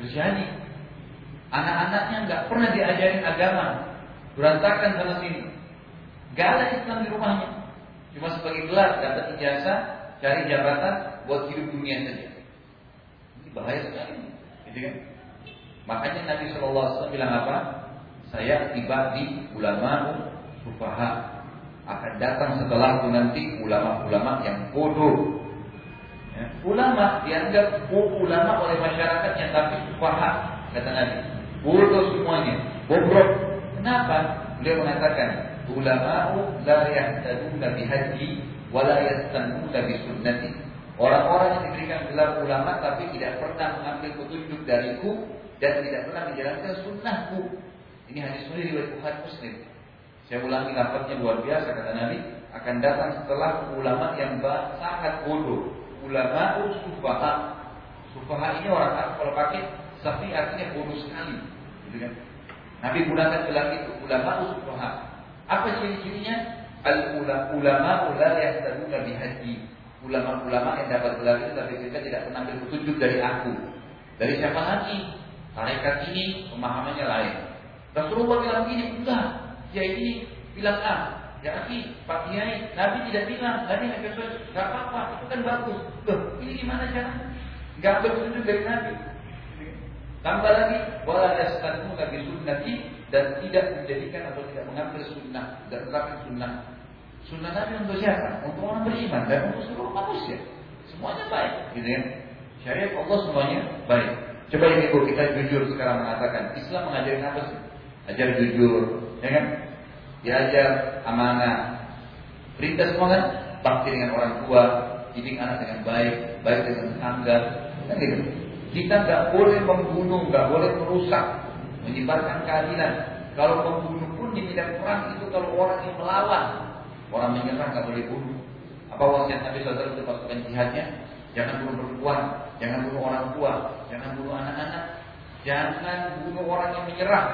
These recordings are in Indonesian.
Terjadi. Anak-anaknya nggak pernah diajarin agama, berantakan sana sini. Gak ada Islam di rumahnya. Cuma sebagai gelar dapat ijazah, cari jabatan buat hidup dunia saja. Ini bahaya sekali. Gitu kan? Makanya Nabi Shallallahu Alaihi Wasallam bilang apa? Saya tiba di ulama sufaha akan datang setelah nanti ulama-ulama yang bodoh. Ya. Ulama dianggap ulama oleh masyarakatnya tapi sufaha kata Nabi. Bodoh semuanya, bobrok. Kenapa? Beliau mengatakan ulama la yahtaduna bihaji wa la yastannuna bi sunnati. Orang-orang yang diberikan gelar ulama tapi tidak pernah mengambil petunjuk dariku dan tidak pernah menjalankan sunnahku. Ini hadis sahih riwayat Bukhari Muslim. Saya ulangi lafaznya luar biasa kata Nabi akan datang setelah ulama yang sangat bodoh. Ulama sufaha. Sufaha ini orang Arab kalau pakai safi artinya bodoh sekali. Gitu kan? Nabi gunakan gelar itu ulama sufaha. Apa ciri-cirinya? Al ulama la yahtaduna bihaji. Ulama-ulama yang dapat gelar itu tapi mereka tidak pernah ambil dari aku. Dari siapa lagi? Tarekat ini pemahamannya lain. Rasulullah bilang begini, enggak. Ya ini bilang A. Akhi, Pak Kiai, Nabi tidak bilang, Nabi tidak sesuai, enggak apa-apa, itu kan bagus. Loh, ini gimana caranya? Enggak ambil petunjuk dari Nabi. Tambah lagi, wala yastanu nabi sunnati dan tidak menjadikan atau tidak mengambil sunnah dan terakhir sunnah. Sunnah Nabi untuk siapa? Untuk orang beriman dan untuk seluruh manusia. Semuanya baik, gitu ya. Syariat Allah semuanya baik. Coba ini kita jujur sekarang mengatakan Islam mengajarin apa sih? Ajar jujur, ya kan? Diajar amanah. Perintah semua kan? Bakti dengan orang tua, didik anak dengan baik, baik dengan tetangga, kan gitu. Kita nggak boleh membunuh, nggak boleh merusak, menyebarkan keadilan. Kalau membunuh pun di medan perang itu kalau orang yang melawan, orang menyerang nggak boleh bunuh. Apa wasiat Nabi SAW itu pasukan jihadnya? Jangan bunuh perempuan, jangan bunuh orang tua, jangan bunuh anak-anak, jangan bunuh orang yang menyerang,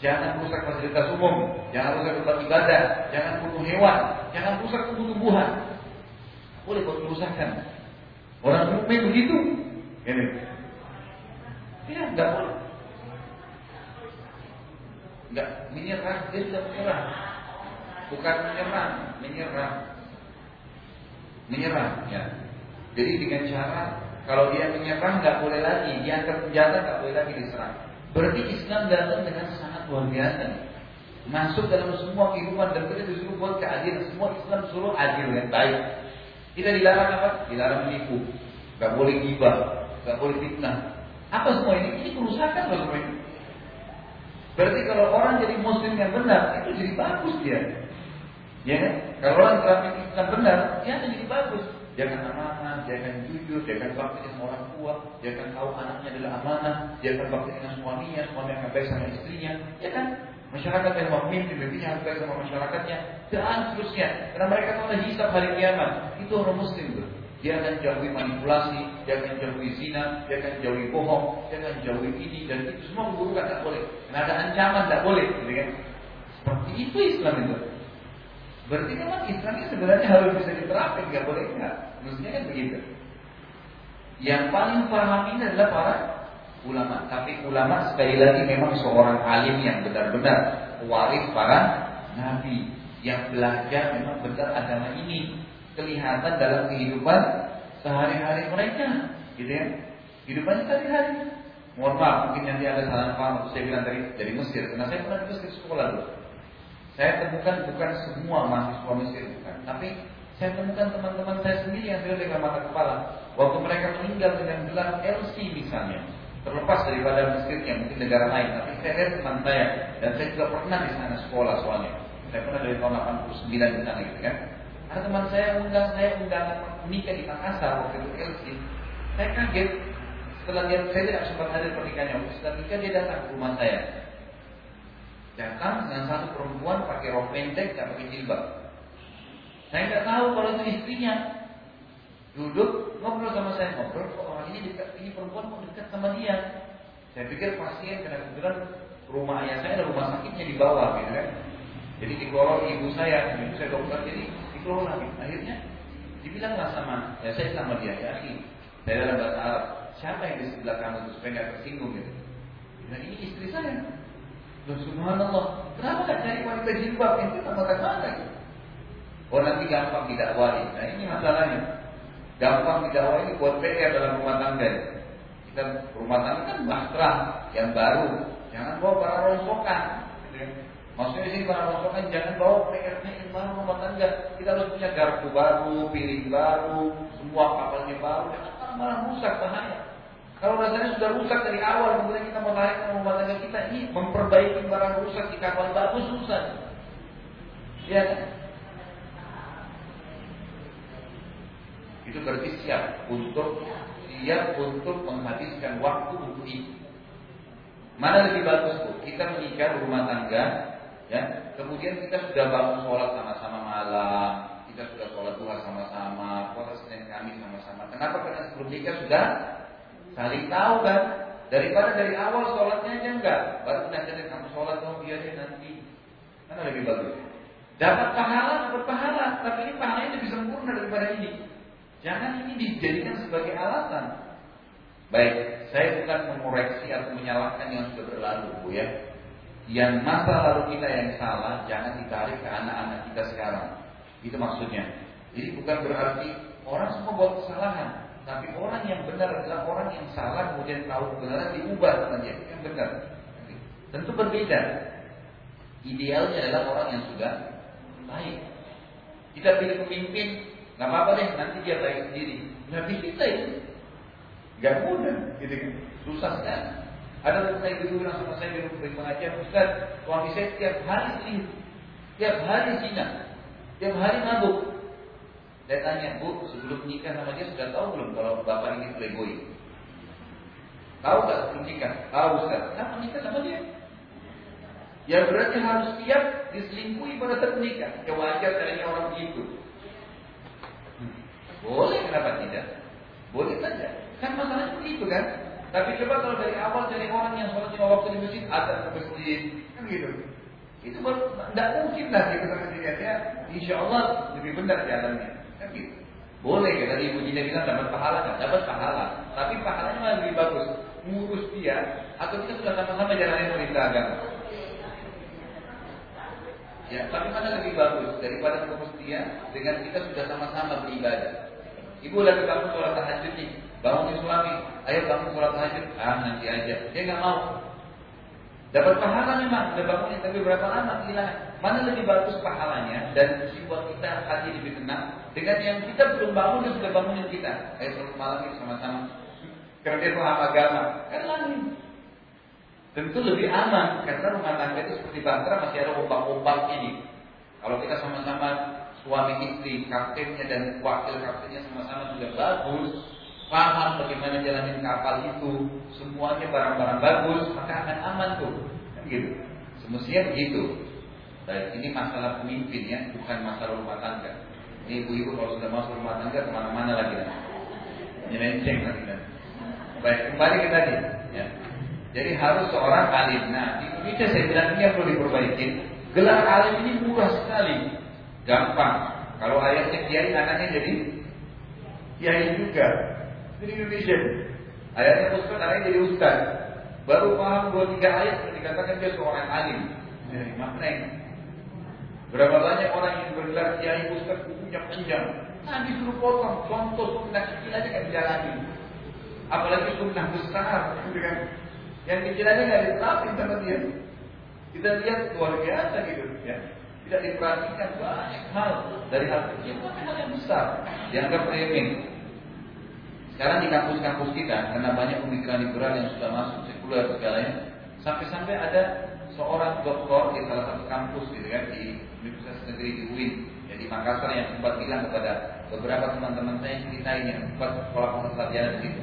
jangan rusak fasilitas umum, jangan rusak tempat ibadah, jangan bunuh hewan, jangan rusak tumbuh-tumbuhan. Boleh buat kerusakan. Orang mukmin begitu. Ini. Ya, enggak boleh. Enggak menyerah, dia sudah menyerah. Bukan menyerang, menyerah. Menyerah, ya. Jadi dengan cara kalau dia menyerang nggak boleh lagi, dia akan penjara nggak boleh lagi diserang. Berarti Islam datang dengan sangat luar biasa. Masuk dalam semua kehidupan dan kita disuruh buat keadilan. Semua Islam suruh adil yang baik. Kita dilarang apa? Dilarang menipu. Gak boleh gibah, gak boleh fitnah. Apa semua ini? Ini kerusakan loh semua ini. Berarti kalau orang jadi muslim yang benar, itu jadi bagus dia. Ya kan? Kalau orang terapi Islam benar, dia jadi bagus. Akan amanah, akan jujur, akan bakti dengan orang tua, akan tahu anaknya adalah amanah, akan bakti dengan suaminya, suami akan baik sama istrinya, ya kan? Masyarakat yang memimpin, pemimpinnya harus baik sama masyarakatnya, dan seterusnya. Karena mereka tahu ada hisab hari kiamat. Itu orang muslim tuh. Dia akan jauhi manipulasi, dia akan jauhi zina, dia akan jauhi bohong, dia akan jauhi ini dan itu semua keburukan tidak boleh. Karena ada ancaman tidak boleh, gitu kan? Seperti itu Islam itu. Berarti memang Islam ini sebenarnya harus bisa diterapkan, nggak boleh enggak. Maksudnya kan begitu. Yang paling paham ini adalah para ulama. Tapi ulama sekali lagi memang seorang alim yang benar-benar waris para nabi yang belajar memang benar agama ini kelihatan dalam kehidupan sehari-hari mereka, gitu ya. Kehidupan sehari-hari. Mohon maaf, mungkin nanti ada salah paham saya bilang dari dari Mesir, karena saya pernah di Mesir sekolah dulu. Saya temukan bukan semua mahasiswa Mesir bukan, tapi saya temukan teman-teman saya sendiri yang sudah dengan mata kepala. Waktu mereka meninggal dengan gelar LC misalnya, terlepas daripada Mesir yang mungkin negara lain, tapi saya lihat teman saya dan saya juga pernah di sana sekolah soalnya. Saya pernah dari tahun 89 di sana gitu kan. Ada teman saya undang saya undang menikah di Makassar waktu itu LC. Saya kaget setelah dia saya tidak sempat hadir pernikahannya. Setelah nikah dia datang ke rumah saya. Datang dengan satu perempuan pakai rok pendek dan pakai jilbab. Saya nggak tahu kalau itu istrinya. Duduk ngobrol sama saya ngobrol, kok orang ini dekat ini perempuan kok dekat sama dia. Saya pikir pasien karena kebetulan rumah ayah saya ada rumah sakitnya di bawah gitu kan. Jadi dikelola ibu saya, ibu saya dokter, jadi dikelola. Akhirnya dibilang lah sama, ya saya sama dia, ya saya dalam bahasa Arab, siapa yang di sebelah kamu itu supaya nggak tersinggung gitu. Nah ini istri saya. Loh subhanallah, kenapa nggak cari wanita jilbab? Itu tambahkan mana gitu. Oh nanti gampang didakwahi. Nah ini masalahnya. Gampang didakwahi buat PR dalam rumah tangga. Kita rumah tangga kan bahtera yang baru. Jangan bawa para rongsokan. Maksudnya sini para rongsokan jangan bawa PR-PR baru rumah tangga. Kita harus punya garpu baru, piring baru, semua kapalnya baru. Jangan malah rusak bahaya. Kalau rasanya sudah rusak dari awal, kemudian kita mau tarik ke rumah tangga kita, ini memperbaiki barang rusak di kapal bagus susah. Ya? Itu berarti siap untuk siap untuk menghabiskan waktu untuk itu. Mana lebih bagus bu? Kita menikah rumah tangga, ya. Kemudian kita sudah bangun sholat sama-sama malam, kita sudah sholat duha sama-sama, puasa senin kami sama-sama. Kenapa? Karena sebelum nikah sudah saling tahu kan. Daripada dari awal sholatnya aja enggak, baru nanti kamu sholat kamu biarin nanti. Mana lebih bagus? Dapat pahala, dapat pahala, tapi ini pahalanya lebih sempurna daripada ini. Jangan ini dijadikan sebagai alasan. Baik, saya bukan mengoreksi atau menyalahkan yang sudah berlalu, Bu ya. Yang masa lalu kita yang salah, jangan ditarik ke anak-anak kita sekarang. Itu maksudnya. Jadi bukan berarti orang semua buat kesalahan, tapi orang yang benar adalah orang yang salah kemudian tahu kebenaran diubah dia yang benar. Tentu berbeda. Idealnya adalah orang yang sudah baik. Kita pilih pemimpin, nggak apa-apa deh, nanti dia baik sendiri. Nabi kita itu Gak mudah, gitu. Susah sekali. Ada teman saya dulu bilang sama saya di pengajian, Ustaz, suami saya tiap hari selingkuh, tiap hari zina, tiap hari mabuk. Saya tanya, Bu, sebelum nikah sama dia sudah tahu belum kalau bapak ini playboy? Tahu gak sebelum nikah? Tahu Ustaz. Kenapa nikah sama dia? Ya berarti harus siap diselingkuhi pada saat menikah. Ya wajar orang begitu. Boleh kenapa tidak? Boleh saja. Kan masalahnya begitu kan? Tapi coba kalau dari awal jadi orang yang sholat lima waktu di masjid, ada ke masjid, kan gitu. Itu tidak mungkin lah kita sama dia. Insya Allah lebih benar jalannya. Kan gitu. Boleh ya tadi Ibu Jina bilang dapat pahala kan? Dapat pahala. Tapi pahalanya malah lebih bagus. Ngurus dia atau kita sudah sama-sama jalanin perintah agama. Ya, tapi mana lebih bagus daripada ngurus dia dengan kita sudah sama-sama beribadah. Ibu lagi kamu sholat tahajud nih, bangun suami, ayo kamu sholat tahajud, ah nanti aja. Dia nggak mau. Dapat pahala memang, udah bangunin, tapi berapa lama gila? Mana lebih bagus pahalanya dan buat kita hati lebih tenang dengan yang kita belum bangun dan sudah bangunin kita. Ayo sholat malam ini sama-sama. Karena dia paham agama, kan lain. Tentu lebih aman karena rumah tangga itu seperti bahtera masih ada ombak-ombaknya nih. Kalau kita sama-sama suami istri, kaptennya dan wakil kaptennya sama-sama sudah bagus, paham bagaimana jalanin kapal itu, semuanya barang-barang bagus, maka akan aman tuh. Kan gitu. Semestinya begitu. Baik, ini masalah pemimpin ya, bukan masalah rumah tangga. Ini ibu-ibu kalau sudah masuk rumah tangga ke mana-mana lagi kan. Nyelenceng lagi. Baik, kembali ke tadi. Ya. Jadi harus seorang alim. Nah, di Indonesia saya bilang ini yang perlu diperbaiki. Gelar alim ini murah sekali. Gampang. Kalau ayahnya kiai, anaknya jadi kiai juga. Ini Indonesia. Ayahnya ustaz, anaknya jadi ustaz. Baru paham dua tiga ayat sudah dikatakan dia seorang alim. Jadi maknanya. Berapa banyak orang yang bergelar kiai ustaz bukunya panjang. Nah disuruh potong contoh sunnah kecil aja kan dijalani. Apalagi sunnah besar, kan? Yang aja nggak diterapin sama dia. Kita lihat luar biasa gitu, ya tidak diperhatikan banyak hal dari hal kecil sampai hal yang besar dianggap remeh. Sekarang di kampus-kampus kita karena banyak pemikiran liberal yang sudah masuk sekuler segalanya, sampai-sampai ada seorang doktor di salah satu kampus gitu kan di Universitas Negeri di UIN, jadi Makassar yang sempat bilang kepada beberapa teman-teman saya yang ceritain yang sempat sekolah pelajaran di situ.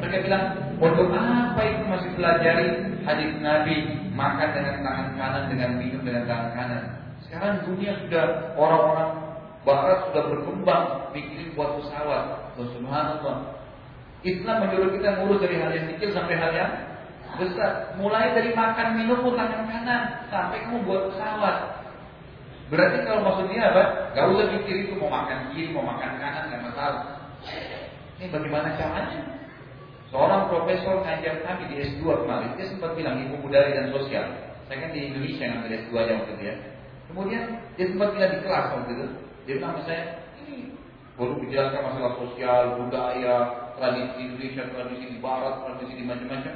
Mereka bilang, untuk apa itu masih pelajari hadis Nabi makan dengan tangan kanan dengan minum dengan tangan kanan? Sekarang dunia sudah orang-orang barat sudah berkembang bikin buat pesawat. Oh, subhanallah. Islam menyuruh kita ngurus dari hal yang kecil sampai hal yang besar. Mulai dari makan minum pun tangan kanan sampai kamu buat pesawat. Berarti kalau maksudnya apa? Gak usah pikir itu mau makan kiri, mau makan kanan, nggak masalah. Ini bagaimana caranya? Seorang profesor ngajar kami di S2 kemarin, dia sempat bilang ibu budaya dan sosial. Saya kan di Indonesia ngambil S2 nya waktu itu ya. Kemudian dia sempat bilang di kelas waktu itu, dia bilang sama saya, ini baru menjelaskan masalah sosial, budaya, tradisi Indonesia, tradisi di Barat, tradisi di macam-macam.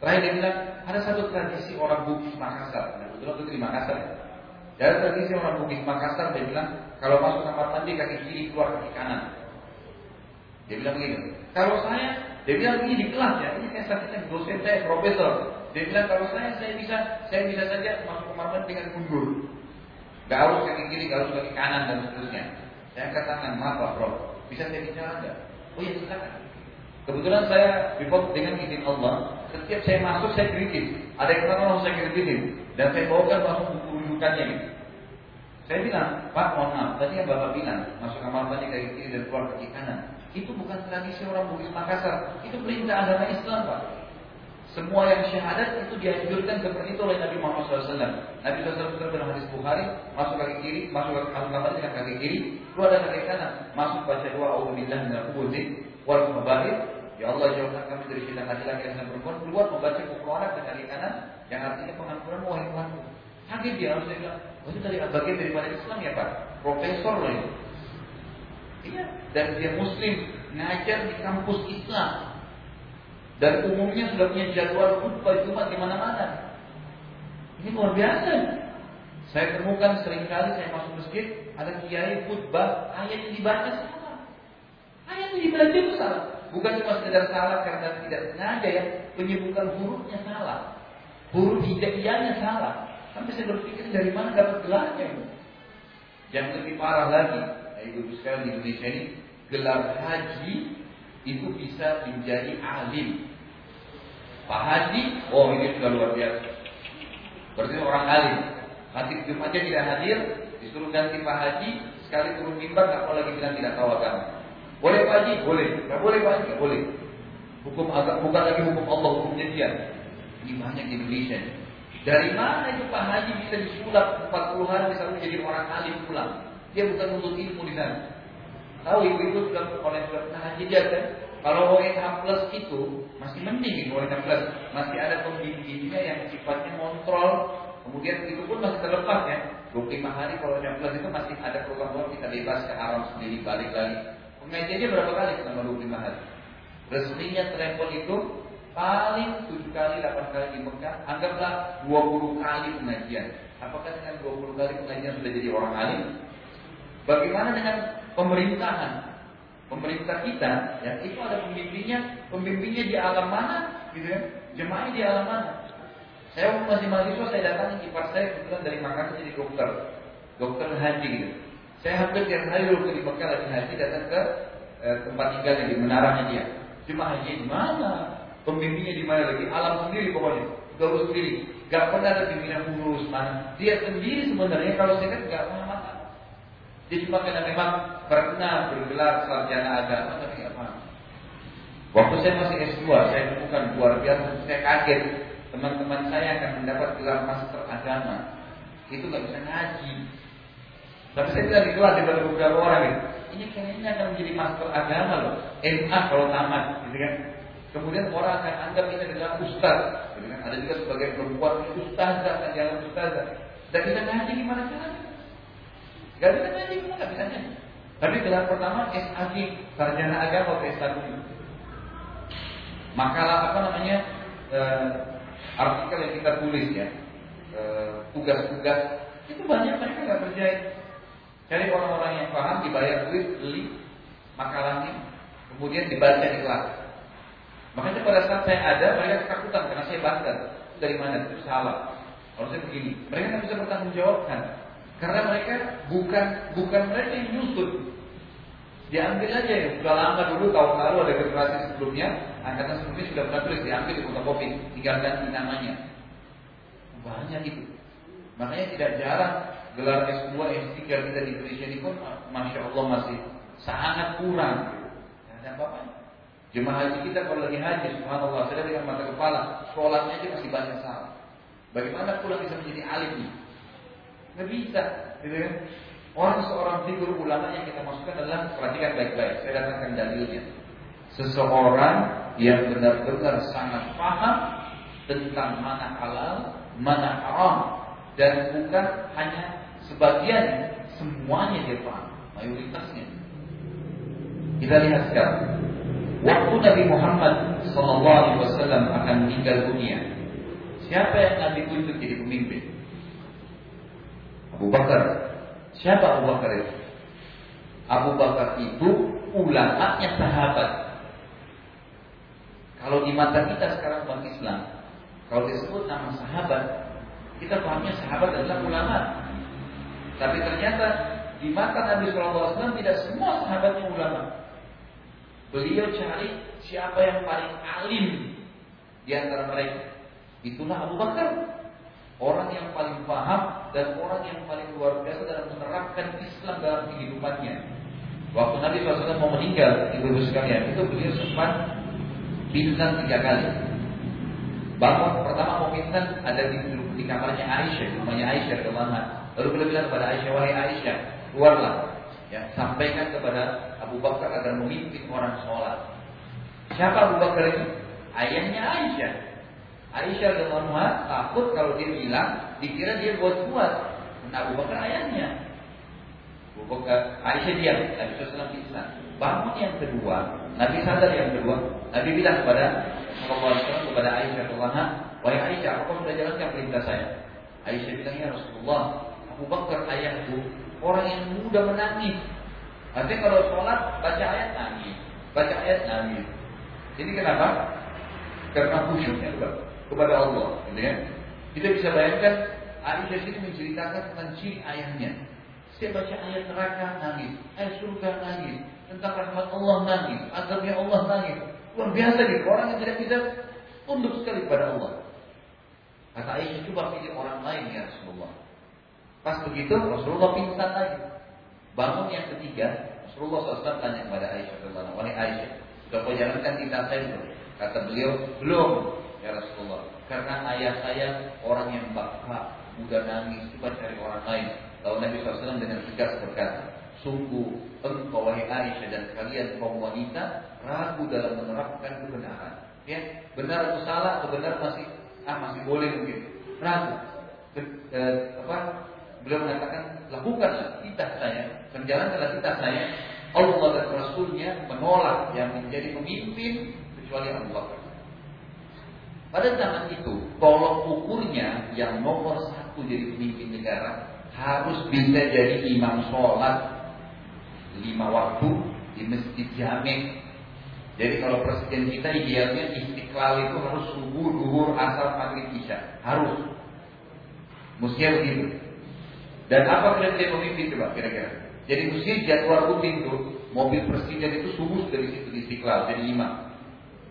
Terakhir dia bilang, ada satu tradisi orang Bugis Makassar. Nah, kebetulan itu di Makassar ya. Dari tradisi orang Bugis Makassar, dia bilang, kalau masuk kamar mandi kaki kiri keluar kaki kanan. Dia bilang begini, kalau saya dia bilang ini di kelas ya, ini saya saksikan dosen saya profesor. Dia bilang kalau saya saya bisa saya bisa saja masuk kamar mandi dengan mundur. Gak harus kaki kiri, gak harus kaki kanan dan seterusnya. Saya angkat tangan, maaf Pak Prof. Bisa saya bicara enggak? Oh iya silakan. Kebetulan saya report dengan izin Allah, setiap saya masuk saya kritis. Ada yang salah langsung saya kritisin dan saya bawakan langsung buku rujukannya gitu. Saya bilang, Pak mohon maaf, tadi yang Bapak bilang masuk kamar mandi kaki kiri dan keluar kaki kanan. Itu bukan tradisi orang Bugis Makassar. Itu perintah agama Islam, Pak. Semua yang syahadat itu dianjurkan seperti itu oleh Nabi Muhammad SAW. Nabi SAW dalam hadis Bukhari, masuk kaki kiri, masuk ke masuk kamar dengan kaki kiri, keluar dari kaki kanan, masuk baca doa Alhamdulillah minal khubuzi wal khabaith. Ya Allah jauhkan kami dari syaitan laki-laki dan perempuan, keluar membaca Quran dengan kaki kanan, yang artinya pengampunan wahai Tuhanku. Kaget dia harus dia bilang, oh itu tadi bagian daripada Islam ya Pak, profesor loh itu. Dan dia muslim ngajar di kampus Islam. Dan umumnya sudah punya jadwal khutbah Jumat di mana-mana. Ini luar biasa. Saya temukan sering kali saya masuk masjid, ada kiai khutbah, ayat yang dibaca salah. Ayat yang dibaca itu salah. Bukan cuma sekedar salah karena tidak sengaja ya, penyebutan hurufnya salah. Huruf hijaiyahnya salah. Sampai saya berpikir dari mana dapat gelarnya ini. Yang lebih parah lagi, ibu-ibu sekalian di Indonesia ini gelar haji itu bisa menjadi alim. Pak Haji, oh ini sudah luar biasa. Berarti orang alim. Nanti Jumatnya tidak hadir, disuruh ganti Pak Haji, sekali turun mimbar nggak mau lagi bilang tidak tahu agama. Boleh Pak Haji? Boleh. Nggak boleh Pak Haji? Nggak boleh. Hukum agak bukan lagi hukum Allah, hukumnya dia. Ini banyak di Indonesia. Dari mana itu Pak Haji bisa disulap 40 hari bisa menjadi orang alim pulang? Dia bukan untuk ilmu di sana. Tahu ibu-ibu sudah oleh haji dia kan? Kalau ONH plus itu masih mending ONH plus masih ada pembimbingnya yang sifatnya kontrol. Kemudian itu pun masih terlepas ya. 25 hari kalau ONH plus itu masih ada program-program kita bebas ke alam sendiri balik lagi. Pengajiannya berapa kali selama 25 hari? Resminya telepon itu paling 7 kali, 8 kali di Mekah. Anggaplah 20 kali pengajian. Apakah dengan 20 kali pengajian sudah jadi orang alim? Bagaimana dengan pemerintahan? Pemerintah kita, ya itu ada pembimbingnya, pembimbingnya di alam mana, gitu ya? Jemaahnya di alam mana? Saya waktu masih mahasiswa, saya datang ipar saya kebetulan dari Makassar jadi dokter, dokter haji gitu. Saya hampir tiap hari waktu di Mekah lagi haji datang ke eh, tempat tinggalnya di menaranya dia. Cuma haji di mana? Pembimbingnya di mana lagi? Alam sendiri pokoknya. Gaul sendiri. Gak pernah ada pimpinan khusus mana. Dia sendiri sebenarnya kalau saya kan gak paham dia cuma karena memang pernah bergelar sarjana agama tapi nggak paham. Waktu saya masih S2, saya temukan luar biasa, saya kaget. Teman-teman saya akan mendapat gelar master agama. Itu nggak bisa ngaji. Tapi saya bilang di beberapa orang itu, ini kayaknya akan menjadi master agama loh. MA kalau tamat, gitu kan. Kemudian orang akan anggap ini adalah ustaz. Gitu kan. Ada juga sebagai perempuan ustaz, dan jangan ustaz. Dan kita ngaji gimana caranya? Gak bisa ngaji, kita gak bisa ngaji. Tapi gelar pertama SAG, sarjana agama atau S1. Makalah apa namanya uh, artikel yang kita tulis ya, eh, tugas-tugas uh, itu banyak mereka nggak percaya. Cari orang-orang yang paham, dibayar duit, beli makalahnya, kemudian dibaca di kelas. Makanya pada saat saya ada, mereka ketakutan karena saya bantah. Dari mana? Itu salah. Harusnya begini. Mereka nggak bisa bertanggung jawabkan. Karena mereka bukan bukan mereka yang nyusut. Diambil aja ya. Sudah lama dulu tahun lalu ada generasi sebelumnya, angkatan sebelumnya sudah pernah tulis diambil di fotokopi, tinggal ganti namanya. Banyak itu. Makanya tidak jarang gelar S2, S3 kita di Indonesia ini pun Masya Allah masih sangat kurang. Tidak ada apa-apa. Jemaah haji kita kalau lagi haji, subhanallah, saya dengan mata kepala, sholatnya aja masih banyak salah. Bagaimana pula bisa menjadi alim nih? Nggak bisa, gitu kan? Orang seorang figur ulama yang kita masukkan adalah perhatikan baik-baik. Saya datangkan dalilnya. Seseorang yang benar-benar sangat paham tentang mana halal, mana haram dan bukan hanya sebagian, semuanya dia paham, mayoritasnya. Kita lihat sekarang. Waktu Nabi Muhammad SAW akan meninggal dunia, siapa yang Nabi tunjuk jadi pemimpin? Abu Bakar. Siapa Abu Bakar itu? Abu Bakar itu ulamanya sahabat. Kalau di mata kita sekarang bang Islam, kalau disebut nama sahabat, kita pahamnya sahabat adalah ulama. Tapi ternyata di mata Nabi SAW tidak semua sahabatnya ulama. Beliau cari siapa yang paling alim di antara mereka. Itulah Abu Bakar. Orang yang paling paham dan orang yang paling luar biasa dalam menerapkan Islam dalam kehidupannya. Waktu Nabi SAW mau meninggal, ibu-ibu sekalian, itu beliau sempat pingsan tiga kali. Bangun pertama mau pingsan ada di, di kamarnya Aisyah, rumahnya Aisyah ke mana? Lalu beliau bilang kepada Aisyah, wahai Aisyah, keluarlah. Ya, sampaikan kepada Abu Bakar agar memimpin orang sholat. Siapa Abu Bakar ini? Ayahnya Aisyah. Aisyah radhiyallahu takut kalau dia bilang dikira dia buat buat. Nah, Abu Bakar ayahnya. Abu Bakar Aisyah diam, Nabi SAW pingsan. Bangun yang kedua, Nabi sadar yang kedua, Nabi bilang kepada Rasulullah kepada Aisyah radhiyallahu "Wahai Aisyah, apa sudah jalankan perintah saya?" Aisyah bilang, "Ya Rasulullah, Abu Bakar ayahku orang yang mudah menangis Artinya kalau sholat baca ayat nangis, baca ayat nangis. Ini kenapa? Karena khusyuknya kepada Allah, gitu ya. Kita bisa bayangkan Aisyah sini menceritakan tentang ciri ayahnya. Saya baca ayat neraka nangis, ayat surga nangis, tentang rahmat Allah nangis, azabnya Allah nangis. Luar biasa nih, orang yang tidak bisa tunduk sekali kepada Allah. Kata Aisyah, coba pilih orang lain ya Rasulullah. Pas begitu Rasulullah pingsan lagi. Bangun yang ketiga, Rasulullah SAW tanya kepada Aisyah Wahai Aisyah, sudah kau jalankan tinta saya? Kata beliau, belum ya Rasulullah. Karena ayah saya orang yang baka, mudah nangis, coba cari orang lain. Lalu Nabi SAW dengan tegas berkata, Sungguh engkau wahai Aisyah dan kalian kaum wanita ragu dalam menerapkan kebenaran. Ya, benar atau salah atau benar masih ah masih boleh mungkin ragu. eh, apa beliau mengatakan lakukanlah titah saya menjalankanlah titah saya Allah dan Rasulnya menolak yang menjadi pemimpin kecuali Bakar pada zaman itu tolong ukurnya yang nomor satu jadi pemimpin negara harus bisa jadi imam sholat lima waktu di masjid jamek jadi kalau presiden kita idealnya istiqlal itu harus subuh, duhur, asal, maghrib, isya. Harus. Mestinya begitu. Dan apa kriteria pemimpin coba kira-kira? Jadi mesti jadwal rutin tuh mobil presiden itu subuh dari situ di Istiqlal jadi imam.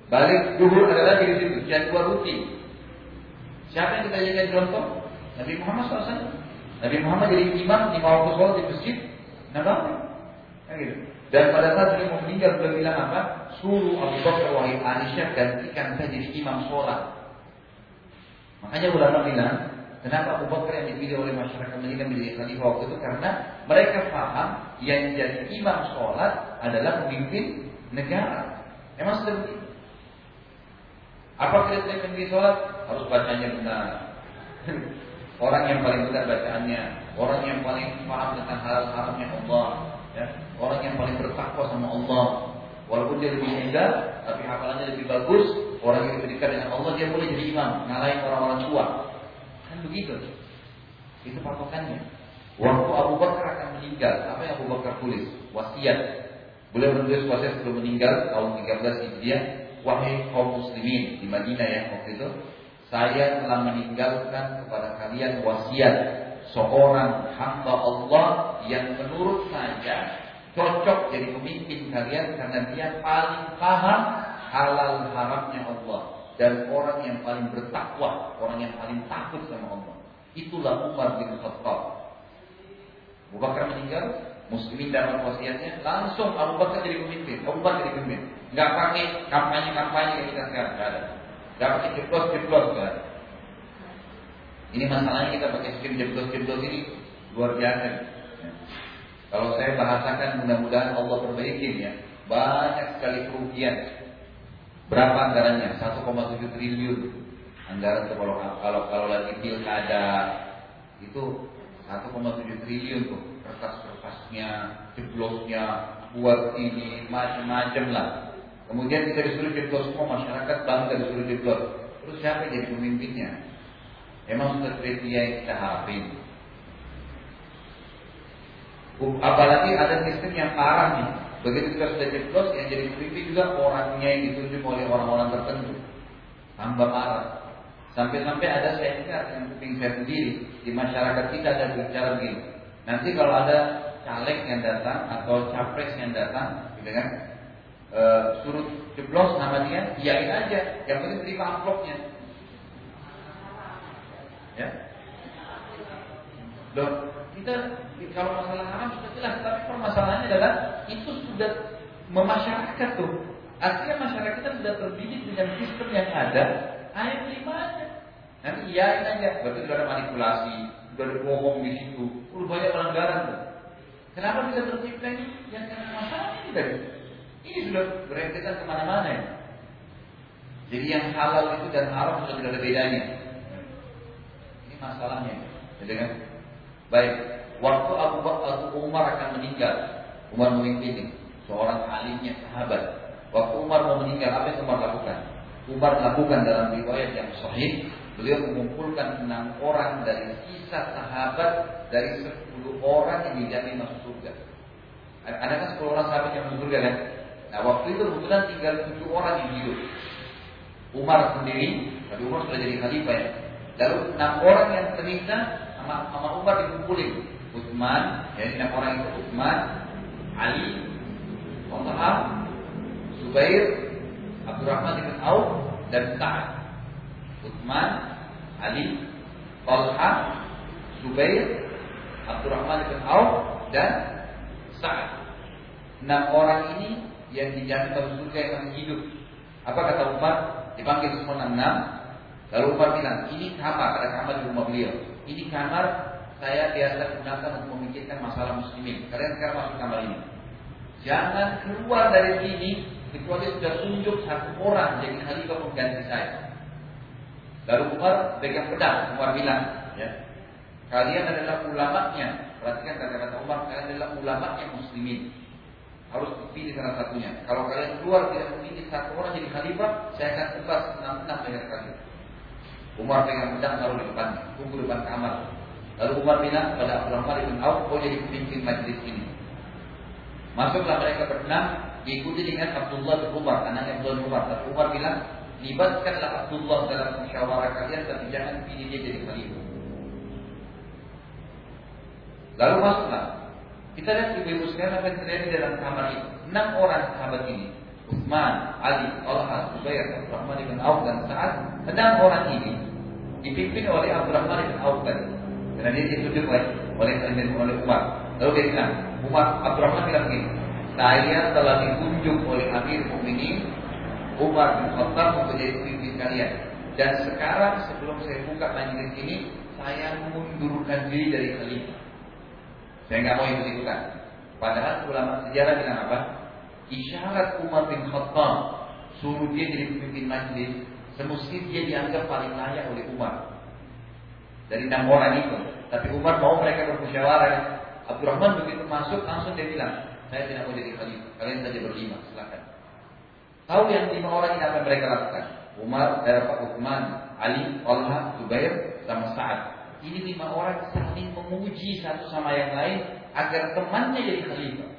Balik duhur ada lagi di situ jadwal rutin. Siapa yang kita jadikan contoh? Nabi Muhammad SAW. Nabi Muhammad jadi imam di waktu sholat di masjid Nabawi. Kan gitu. Dan pada saat beliau meninggal beliau bilang apa? Suruh Abu Bakar wahai Aisyah gantikan saya jadi imam sholat. Makanya ulama bilang Kenapa Abu Bakar yang dipilih oleh masyarakat Madinah menjadi khalifah waktu itu? Karena mereka paham yang jadi imam sholat adalah pemimpin negara. Emang sudah begitu. Apa kriteria pemimpin sholat? Harus bacanya benar. orang yang paling benar bacaannya, orang yang paling paham tentang halal haramnya Allah, ya. orang yang paling bertakwa sama Allah. Walaupun dia lebih muda, tapi hafalannya lebih bagus, orang yang dekat dengan Allah dia boleh jadi imam, ngalahin orang-orang tua. Kan begitu. Itu patokannya. Waktu Abu Bakar akan meninggal, apa yang Abu Bakar tulis? Wasiat. Beliau menulis wasiat sebelum meninggal tahun 13 Hijriah, wahai kaum muslimin di Madinah ya waktu itu, saya telah meninggalkan kepada kalian wasiat seorang hamba Allah yang menurut saya cocok jadi pemimpin kalian karena dia paling paham halal haramnya Allah dan orang yang paling bertakwa, orang yang paling takut sama Allah. Itulah Umar bin Khattab. Abu Bakar meninggal, muslimin dalam wasiatnya, langsung Abu Bakar jadi pemimpin. Abu Bakar jadi pemimpin. Gak pakai kampanye-kampanye yang kita sekarang, gak ada. Pakai jeblos-jeblos, gak ada. Ini masalahnya kita pakai sistem jeblos-jeblos ini luar biasa. Kalau saya bahasakan mudah-mudahan Allah perbaiki ya. Banyak sekali kerugian Berapa anggarannya? 1,7 triliun. Anggaran kalau kalau kalau lagi pilkada itu 1,7 triliun tuh kertas-kertasnya, jeblosnya, buat ini macam-macam lah. Kemudian kita disuruh jeblos semua masyarakat bangga disuruh jeblos. Terus siapa yang jadi pemimpinnya? Emang sudah kriteria yang kita harapin. Apalagi ada sistem yang parah nih. Begitu kita sudah jeblos, yang jadi pemimpin juga orangnya yang ditunjuk oleh orang-orang tertentu. Tambah parah. Sampai-sampai ada saya ingat yang kuping saya sendiri di masyarakat kita ada bicara begini. Nanti kalau ada caleg yang datang atau capres yang datang, gitu kan, e, suruh jeblos nama dia, aja. Yang penting terima amplopnya. Ya. Loh, kita kalau masalah haram sudah jelas, tapi permasalahannya adalah itu sudah memasyarakat tuh. Artinya masyarakat kita sudah terdidik dengan sistem yang ada, ayo terima aja. Nanti iyain aja, berarti sudah ada manipulasi, sudah ada bohong di situ, udah banyak pelanggaran. Kenapa bisa tercipta ini? Yang karena masalah ini tadi. Ini sudah berentetan ke mana-mana ya. Jadi yang halal itu dan haram sudah tidak ada bedanya. Ini masalahnya. Jadi kan? Baik, waktu Abu Bakar Umar akan meninggal, Umar memimpin seorang alimnya sahabat. Waktu Umar mau meninggal, apa yang Umar lakukan? Umar lakukan dalam riwayat yang sahih, beliau mengumpulkan enam orang dari sisa sahabat dari sepuluh orang yang dijamin masuk surga. Ada kan sepuluh orang sahabat yang masuk surga kan? Nah waktu itu kebetulan tinggal tujuh orang yang hidup. Umar sendiri, tapi Umar sudah jadi khalifah ya. Lalu enam orang yang tersisa sama, sama Umar dikumpulin. Utsman, ya enam orang itu Utsman, Ali, Talha, Zubair, Abdurrahman bin Auf dan Sa'ad. Utsman, Ali, Talha, Zubair, Abdurrahman bin Auf dan Sa'ad. Enam orang ini yang dijamin dalam surga yang masih hidup. Apa kata Umar? Dipanggil semua enam. Lalu Umar bilang, ini kamar, ada kamar di rumah beliau. Ini kamar saya biasa gunakan untuk memikirkan masalah muslimin. Kalian sekarang masuk kamar ini. Jangan keluar dari sini kecuali sudah tunjuk satu orang jadi khalifah pengganti saya. Lalu Umar pegang pedang. Umar bilang, ya, kalian adalah ulamanya. Perhatikan kata-kata Umar, kalian adalah ulamanya muslimin. Harus dipilih salah satunya. Kalau kalian keluar tidak memilih satu orang jadi khalifah, saya akan tebas enam-enam leher kalian. Umar pegang pedang taruh di depan, tunggu depan kamar. Lalu Umar bilang kepada Abdurrahman bin Auf, kau jadi pemimpin majlis ini. Masuklah mereka berenam, diikuti dengan Abdullah bin Umar, anaknya Abdullah bin Umar. Tapi Umar bilang, libatkanlah Abdullah dalam musyawarah kalian, tapi jangan pilih dia jadi khalifah. Lalu masuklah. Kita lihat ibu-ibu sekalian apa yang terjadi dalam kamar ini. Enam orang sahabat ini, Utsman, Ali, Talha, Zubair, Abdurrahman bin Auf dan Sa'ad. Enam orang ini dipimpin oleh Abdurrahman bin Auf tadi. Karena dia ditunjuk oleh oleh oleh Umar. Lalu dia bilang, Umar Abdurrahman bilang begini, saya telah ditunjuk oleh Amir Mukminin Umar bin Khattab untuk jadi pemimpin kalian. Dan sekarang sebelum saya buka majelis ini, saya mengundurkan diri dari khalifah. Saya nggak mau ikut ikutan. Padahal ulama sejarah bilang apa? Isyarat Umar bin Khattab suruh dia jadi pemimpin majelis, semestinya dia dianggap paling layak oleh Umar dari enam orang itu. Tapi Umar mau mereka bermusyawarah. Abdurrahman begitu masuk langsung dia bilang, saya tidak mau jadi khalifah. Kalian saja berlima, silakan. Tahu yang lima orang ini apa yang mereka lakukan? Umar, Pak Uthman, Ali, Talha, Zubair, sama Sa'ad. Ini lima orang saling menguji satu sama yang lain agar temannya jadi khalifah.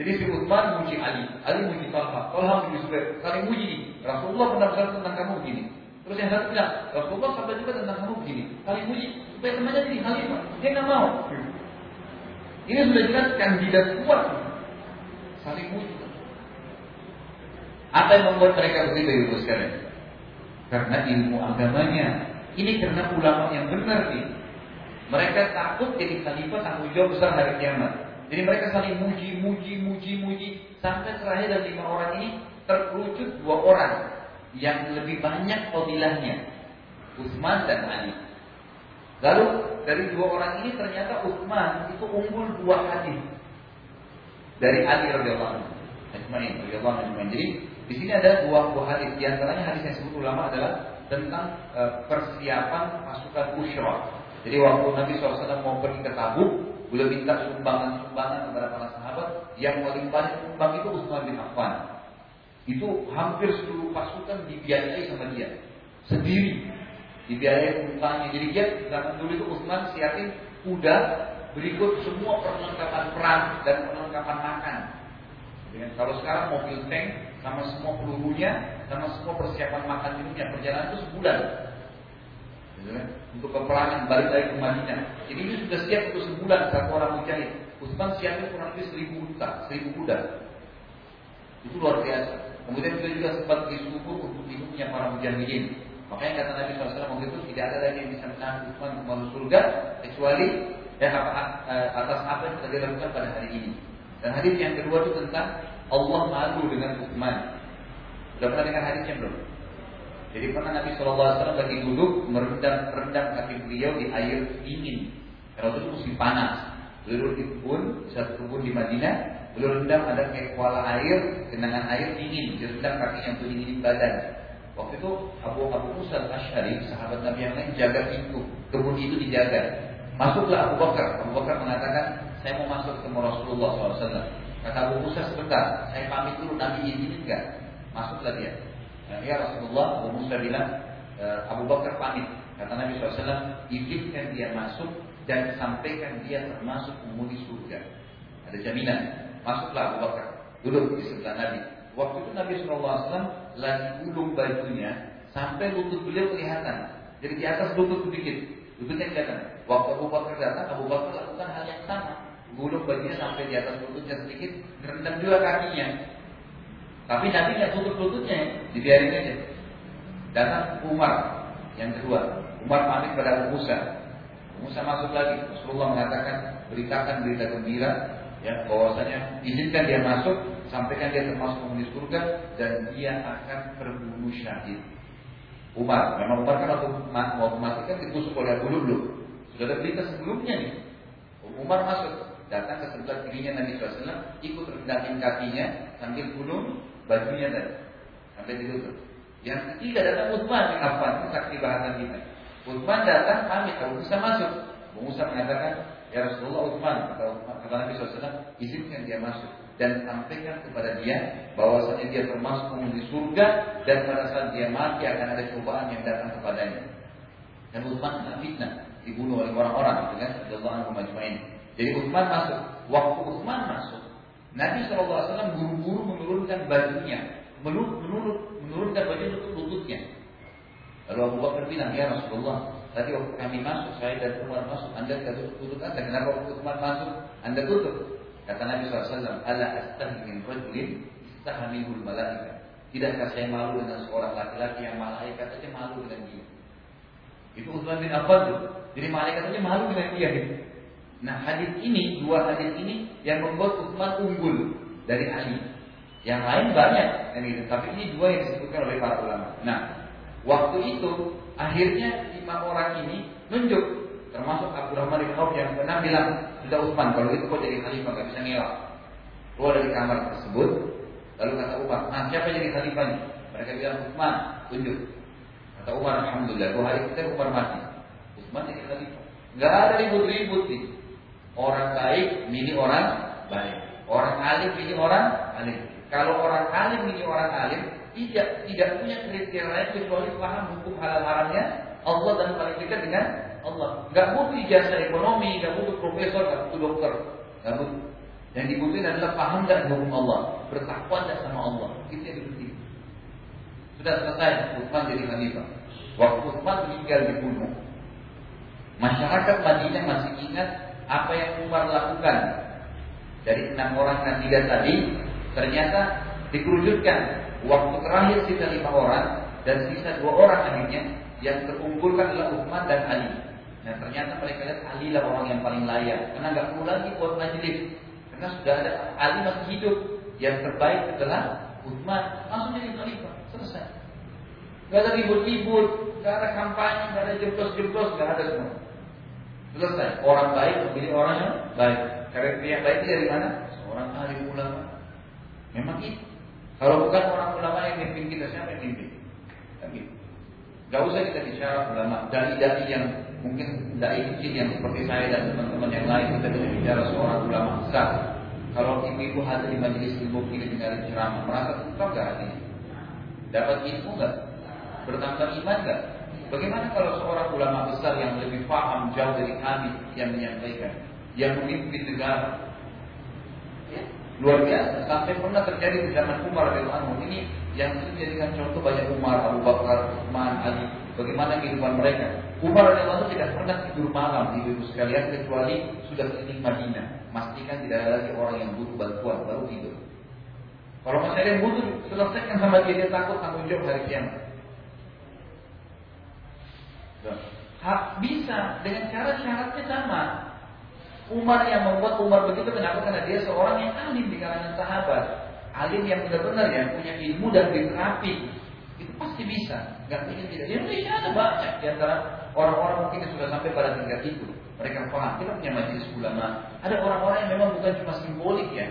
Jadi si Uthman menguji Ali, Ali menguji Talha, Talha menguji Zubair, saling menguji nih. Rasulullah pernah berkata tentang kamu begini. Terus yang satu bilang, Rasulullah sampai juga tentang kamu begini. Saling menguji supaya temannya jadi khalifah. Dia nggak mau. Ini sudah jelas kandidat kuat. Saling menguji. Apa yang membuat mereka begitu ibu sekalian? Karena ilmu agamanya. Ini karena ulama yang benar nih. Mereka takut jadi khalifah tanggung jawab besar hari kiamat. Jadi mereka saling muji, muji, muji, muji sampai terakhir dari lima orang ini terkerucut dua orang yang lebih banyak fadilahnya, Utsman dan Ali. Lalu dari dua orang ini ternyata Utsman itu unggul dua hadis dari Ali radhiyallahu anhu. Ajmain radhiyallahu anhu. Jadi Di sini ada dua buah hadis. Di antaranya hadis yang disebut ulama adalah tentang e, persiapan pasukan Ushra. Jadi waktu Nabi SAW mau pergi ke Tabuk, beliau minta sumbangan-sumbangan kepada para sahabat. Yang paling banyak sumbang itu Utsman bin Affan. Itu hampir seluruh pasukan dibiayai sama dia sendiri dibiayai untanya. Jadi dia zaman dulu itu Utsman siapin kuda berikut semua perlengkapan perang dan perlengkapan makan. Dengan kalau sekarang mobil tank sama semua pelurunya, sama semua persiapan makan minumnya, perjalanan itu sebulan. Gitu kan? Untuk peperangan balik lagi ke Madinah. Jadi ini sudah siap untuk sebulan satu orang mujahid. Utsman siapin kurang lebih seribu unta, seribu kuda. Itu luar biasa. Kemudian beliau juga sempat disubur untuk hidupnya para mujahidin. Makanya kata Nabi SAW waktu itu tidak ada lagi yang bisa menahan Utsman masuk surga kecuali ya, atas apa yang telah dilakukan pada hari ini. Dan hadis yang kedua itu tentang Allah malu dengan Utsman. Sudah pernah dengar hadisnya belum? Jadi pernah Nabi SAW lagi duduk merendam rendam kaki beliau di air dingin. Karena itu musim panas. Beliau di kebun, satu kebun di Madinah, beliau rendam ada kayak kuala air, genangan air dingin, dia rendam kakinya untuk dingin badan. Waktu itu Abu Abu Musa al-Ash'ari, sahabat Nabi yang lain jaga pintu, kebun itu dijaga. Masuklah Abu Bakar. Abu Bakar mengatakan, saya mau masuk ketemu Rasulullah SAW. Kata Abu Musa sebentar, saya pamit dulu, Nabi izinin enggak? Masuklah dia. Ya Rasulullah, Abu Musa bilang, e, Abu Bakar pamit. Kata Nabi SAW, izinkan dia masuk dan sampaikan dia termasuk penghuni surga. Ada jaminan. Masuklah Abu Bakar. Duduk di sebelah Nabi. Waktu itu Nabi SAW lagi ulung bajunya sampai lutut beliau kelihatan. Jadi di atas lutut sedikit, lututnya kelihatan. Waktu Abu Bakar datang, Abu Bakar lakukan hal yang sama. Gulung bajunya sampai di atas lututnya sedikit, rendam juga kakinya. Tapi Nabi nggak tutup lututnya, dibiarin aja. Datang Umar yang kedua. Umar pamit pada Abu Musa. Musa masuk lagi. Rasulullah mengatakan beritakan berita gembira ya bahwasanya izinkan dia masuk sampaikan dia termasuk penghuni surga dan dia akan terbunuh syahid. Umar, memang Umar kan waktu mau mati kan ditusuk oleh Abu Lulu. Sudah ada berita sebelumnya nih. Umar masuk, datang ke sebelah kirinya Nabi SAW, ikut rendahin kakinya sambil gunung bajunya dan sampai ditutup. Yang ketiga datang Utsman bin Affan, saksi bahasan kita. Utsman datang kami kalau bisa masuk. Musa mengatakan, Ya Rasulullah Utsman, kata, Nabi SAW, izinkan dia masuk dan sampaikan kepada dia bahwasanya dia termasuk penghuni surga dan pada saat dia mati akan ada cobaan yang datang kepadanya. Dan Utsman kena fitnah, dibunuh oleh orang-orang, gitu kan? Radhiyallahu anhu Jadi Utsman masuk. Waktu Utsman masuk, Nabi SAW buru-buru menurunkan bajunya, menurut, menurunkan baju untuk lututnya. Lalu Abu Bakar bilang, ya Rasulullah, tadi waktu kami masuk, saya dan Umar masuk, anda tidak tutup anda. Kenapa waktu Utsman masuk, anda tutup? Kata Nabi SAW, Ala astahi min rajulin istahamihul malaika. Tidakkah saya malu dengan seorang laki-laki yang malaikat saja malu dengan dia? Itu Utsman bin Affan tuh. Jadi malaikat saja malu dengan dia gitu. Nah hadis ini, dua hadis ini yang membuat Utsman unggul dari Ali. Yang lain banyak, yang gitu. tapi ini dua yang disebutkan oleh para ulama. Nah, waktu itu akhirnya lima orang ini nunjuk Termasuk Abdurrahman bin Auf yang pernah bilang, sudah Utsman kalau itu kok jadi khalifah nggak bisa ngelak. Keluar dari kamar tersebut, lalu kata Umar, nah siapa jadi khalifahnya? Mereka bilang Utsman, tunjuk. Kata Umar, Alhamdulillah, dua hari kita Umar mati. Utsman jadi khalifah. Nggak ada ribut-ribut nih. Orang baik milih orang baik. Orang alim milih orang alim. Kalau orang alim milih orang alim, tidak tidak punya kriteria lain kecuali paham hukum halal haramnya Allah dan paling dekat dengan Allah. Gak butuh ijazah ekonomi, gak butuh profesor, gak butuh dokter, gak butuh. Yang dibutuhin adalah paham dan hukum Allah, bertakwa dan sama Allah. Itu yang dibutuhin. Sudah selesai, Utsman jadi khalifah. Waktu Utsman meninggal dibunuh, masyarakat Madinah masih ingat apa yang Umar lakukan. Dari enam orang kandidat tadi, ternyata dikerucutkan. Waktu terakhir sisa lima orang dan sisa dua orang akhirnya yang terkumpulkan adalah Utsman dan Ali. Nah ternyata mereka lihat Ali lah orang yang paling layak karena nggak perlu lagi buat majelis karena sudah ada Ali masih hidup. Yang terbaik adalah Utsman langsung jadi khalifah selesai. Gak ada ribut-ribut, gak ada kampanye, gak ada jeblos-jeblos, gak ada semua. Selesai. Orang baik memilih orang yang baik. Karakter yang baik dari mana? Seorang ahli ulama. Memang itu. Kalau bukan orang ulama yang mimpin kita, siapa yang mimpin? Kan gitu. Gak usah kita bicara ulama dari dari yang mungkin dari kecil yang seperti saya dan teman-teman yang lain kita bisa bicara seorang ulama besar. Kalau ibu-ibu hadir di majelis ilmu ini dengar ceramah, merasa tetap gak hati? Dapat ilmu gak? Bertambah iman gak? Bagaimana kalau seorang ulama besar yang lebih paham jauh dari kami yang menyampaikan, yang memimpin negara, ya, luar biasa sampai pernah terjadi di zaman Umar radhiyallahu ini yang dijadikan contoh banyak Umar, Abu Bakar, Utsman, Ali, bagaimana kehidupan mereka. Umar radhiyallahu tidak pernah tidur malam di ibu sekalian kecuali sudah keliling Madinah, pastikan tidak ada lagi orang yang butuh bantuan baru tidur. Kalau masih ada yang butuh, selesaikan sama dia, dia takut tanggung jawab hari kiamat. Hak bisa dengan cara syaratnya sama. Umar yang membuat Umar begitu kenapa? Karena dia seorang yang alim di kalangan sahabat. Alim yang benar-benar yang punya ilmu dan diterapi. Itu pasti bisa. Gak mungkin tidak. Di Indonesia ada banyak di antara orang-orang mungkin sudah sampai pada tingkat itu. Mereka paham. Kita punya majelis ulama. Ada orang-orang yang memang bukan cuma simbolik ya.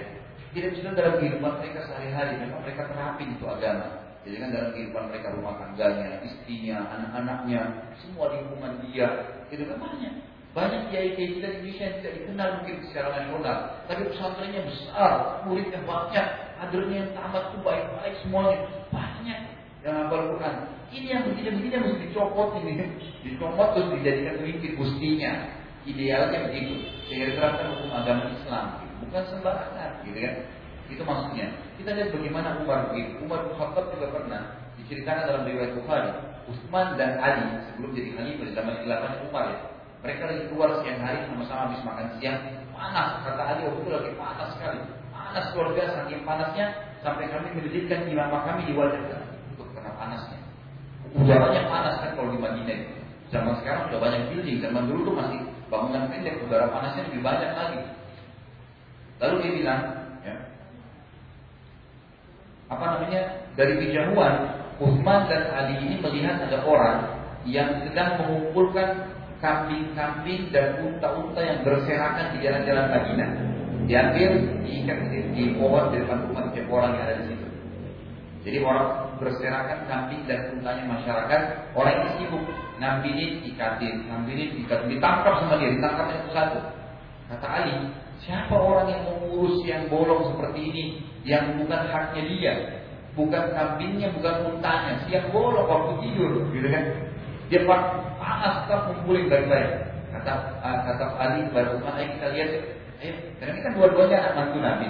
Tidak bisa dalam kehidupan mereka sehari-hari. Memang mereka terapi itu agama. Jadi kan dalam kehidupan mereka rumah tangganya, istrinya, anak-anaknya, semua lingkungan dia, itu kan banyak. Banyak kiai kiai kita di Indonesia yang tidak dikenal mungkin secara nasional, tapi pesantrennya besar, muridnya banyak, kadernya yang tamat itu baik-baik semuanya, banyak yang hafal Quran. Ini yang begini-begini mesti dicopot ini, dicopot terus dijadikan pemimpin gustinya. Idealnya begitu, sehingga diterapkan hukum agama Islam, bukan sembarangan, gitu kan? Itu maksudnya. Kita lihat bagaimana Umar begitu. Umar bin Khattab juga pernah diceritakan dalam riwayat Bukhari. Utsman dan Ali sebelum jadi khalifah di zaman khilafahnya Umar ya. Mereka lagi keluar siang hari sama-sama habis makan siang. Panas, kata Ali waktu itu lagi panas sekali. Panas luar biasa, saking panasnya sampai kami mendidikkan imam kami di wajah untuk karena panasnya. Udaranya panas kan kalau di Madinah. Zaman sekarang sudah banyak building, zaman dulu tuh masih bangunan pendek, udara panasnya lebih banyak lagi. Lalu dia bilang, apa namanya dari kejauhan Utsman dan Ali ini melihat ada orang yang sedang mengumpulkan kambing-kambing dan unta-unta yang berserakan di jalan-jalan Madinah. Diambil, diikat di, di pohon di depan rumah setiap orang yang ada di situ. Jadi orang berserakan kambing dan untanya masyarakat, orang ini sibuk ngambilin, ikatin, ngambilin, ikatin, ditangkap sama dia, ditangkap satu-satu. Kata Ali, siapa orang yang mengurus yang bolong seperti ini yang bukan haknya dia, bukan kambingnya, bukan untanya, siang bolong waktu tidur, gitu kan? Dia panas kita kumpulin baik-baik. Kata uh, kata Ali kepada Utsman, ayo kita lihat, ayo, karena ini kan dua-duanya anak mantu Nabi,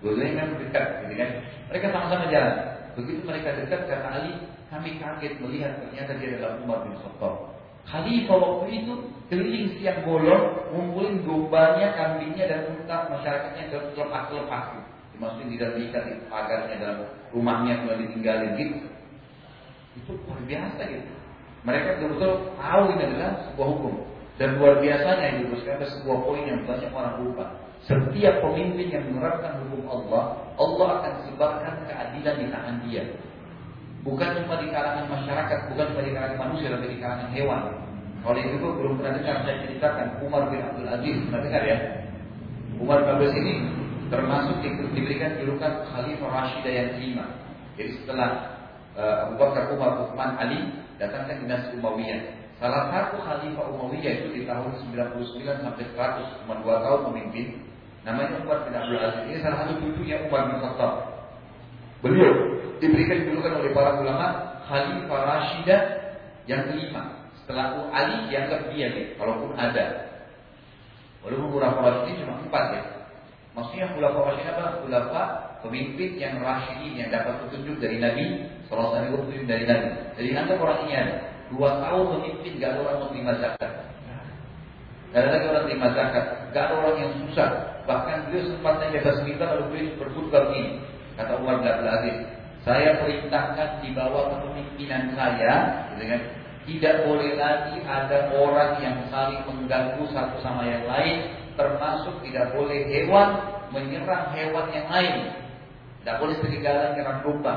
dua-duanya memang dekat, gitu kan? Mereka sama-sama jalan. Begitu mereka dekat, kata Ali, kami kaget melihat ternyata dia adalah Umar bin Khattab. Khalifah waktu itu keliling siang bolong, ngumpulin dombanya, kambingnya dan unta masyarakatnya ke lepas-lepas dimasukin di dalam ikat di pagarnya dalam rumahnya sudah ditinggalin gitu. Itu luar biasa gitu. Mereka betul-betul tahu ini adalah sebuah hukum. Dan luar biasanya itu ada sebuah poin yang banyak orang lupa. Setiap pemimpin yang menerapkan hukum Allah Allah akan sebarkan keadilan di tangan dia bukan cuma di kalangan masyarakat bukan cuma di kalangan manusia tapi di kalangan hewan oleh itu belum pernah dengar saya ceritakan Umar bin Abdul Aziz pernah dengar ya Umar bin Abdul Aziz ini termasuk diberikan julukan Khalifah Rashidah yang kelima. Jadi setelah uh, Bakar, Umar, Uthman, Ali datangkan dinasti Umayyah. Salah satu Khalifah Umayyah itu di tahun 99 sampai 100 cuma dua tahun memimpin. Namanya Umar bin Abdul Aziz. Ini salah satu cucunya Umar bin Khattab. Beliau diberikan julukan oleh para ulama Khalifah Rashidah yang kelima. Setelah Ali dianggap dia nih, kalaupun ada. Walaupun Khulafaur ini cuma empat ya. Maksudnya khulafa rasyidin apa? Khulafa pemimpin yang rasyidin yang dapat petunjuk dari Nabi Sallallahu Alaihi Wasallam dari Nabi. Jadi anda orang ini ada dua tahun memimpin gak ada orang menerima zakat. Gak ada lagi orang terima zakat. Gak ada orang yang susah. Bahkan beliau sempat atas mimbar lalu beliau berkhutbah ini. Kata Umar bin Aziz, saya perintahkan di bawah kepemimpinan saya, gitu kan, tidak boleh lagi ada orang yang saling mengganggu satu sama yang lain termasuk tidak boleh hewan menyerang hewan yang lain. Tidak boleh serigala menyerang domba.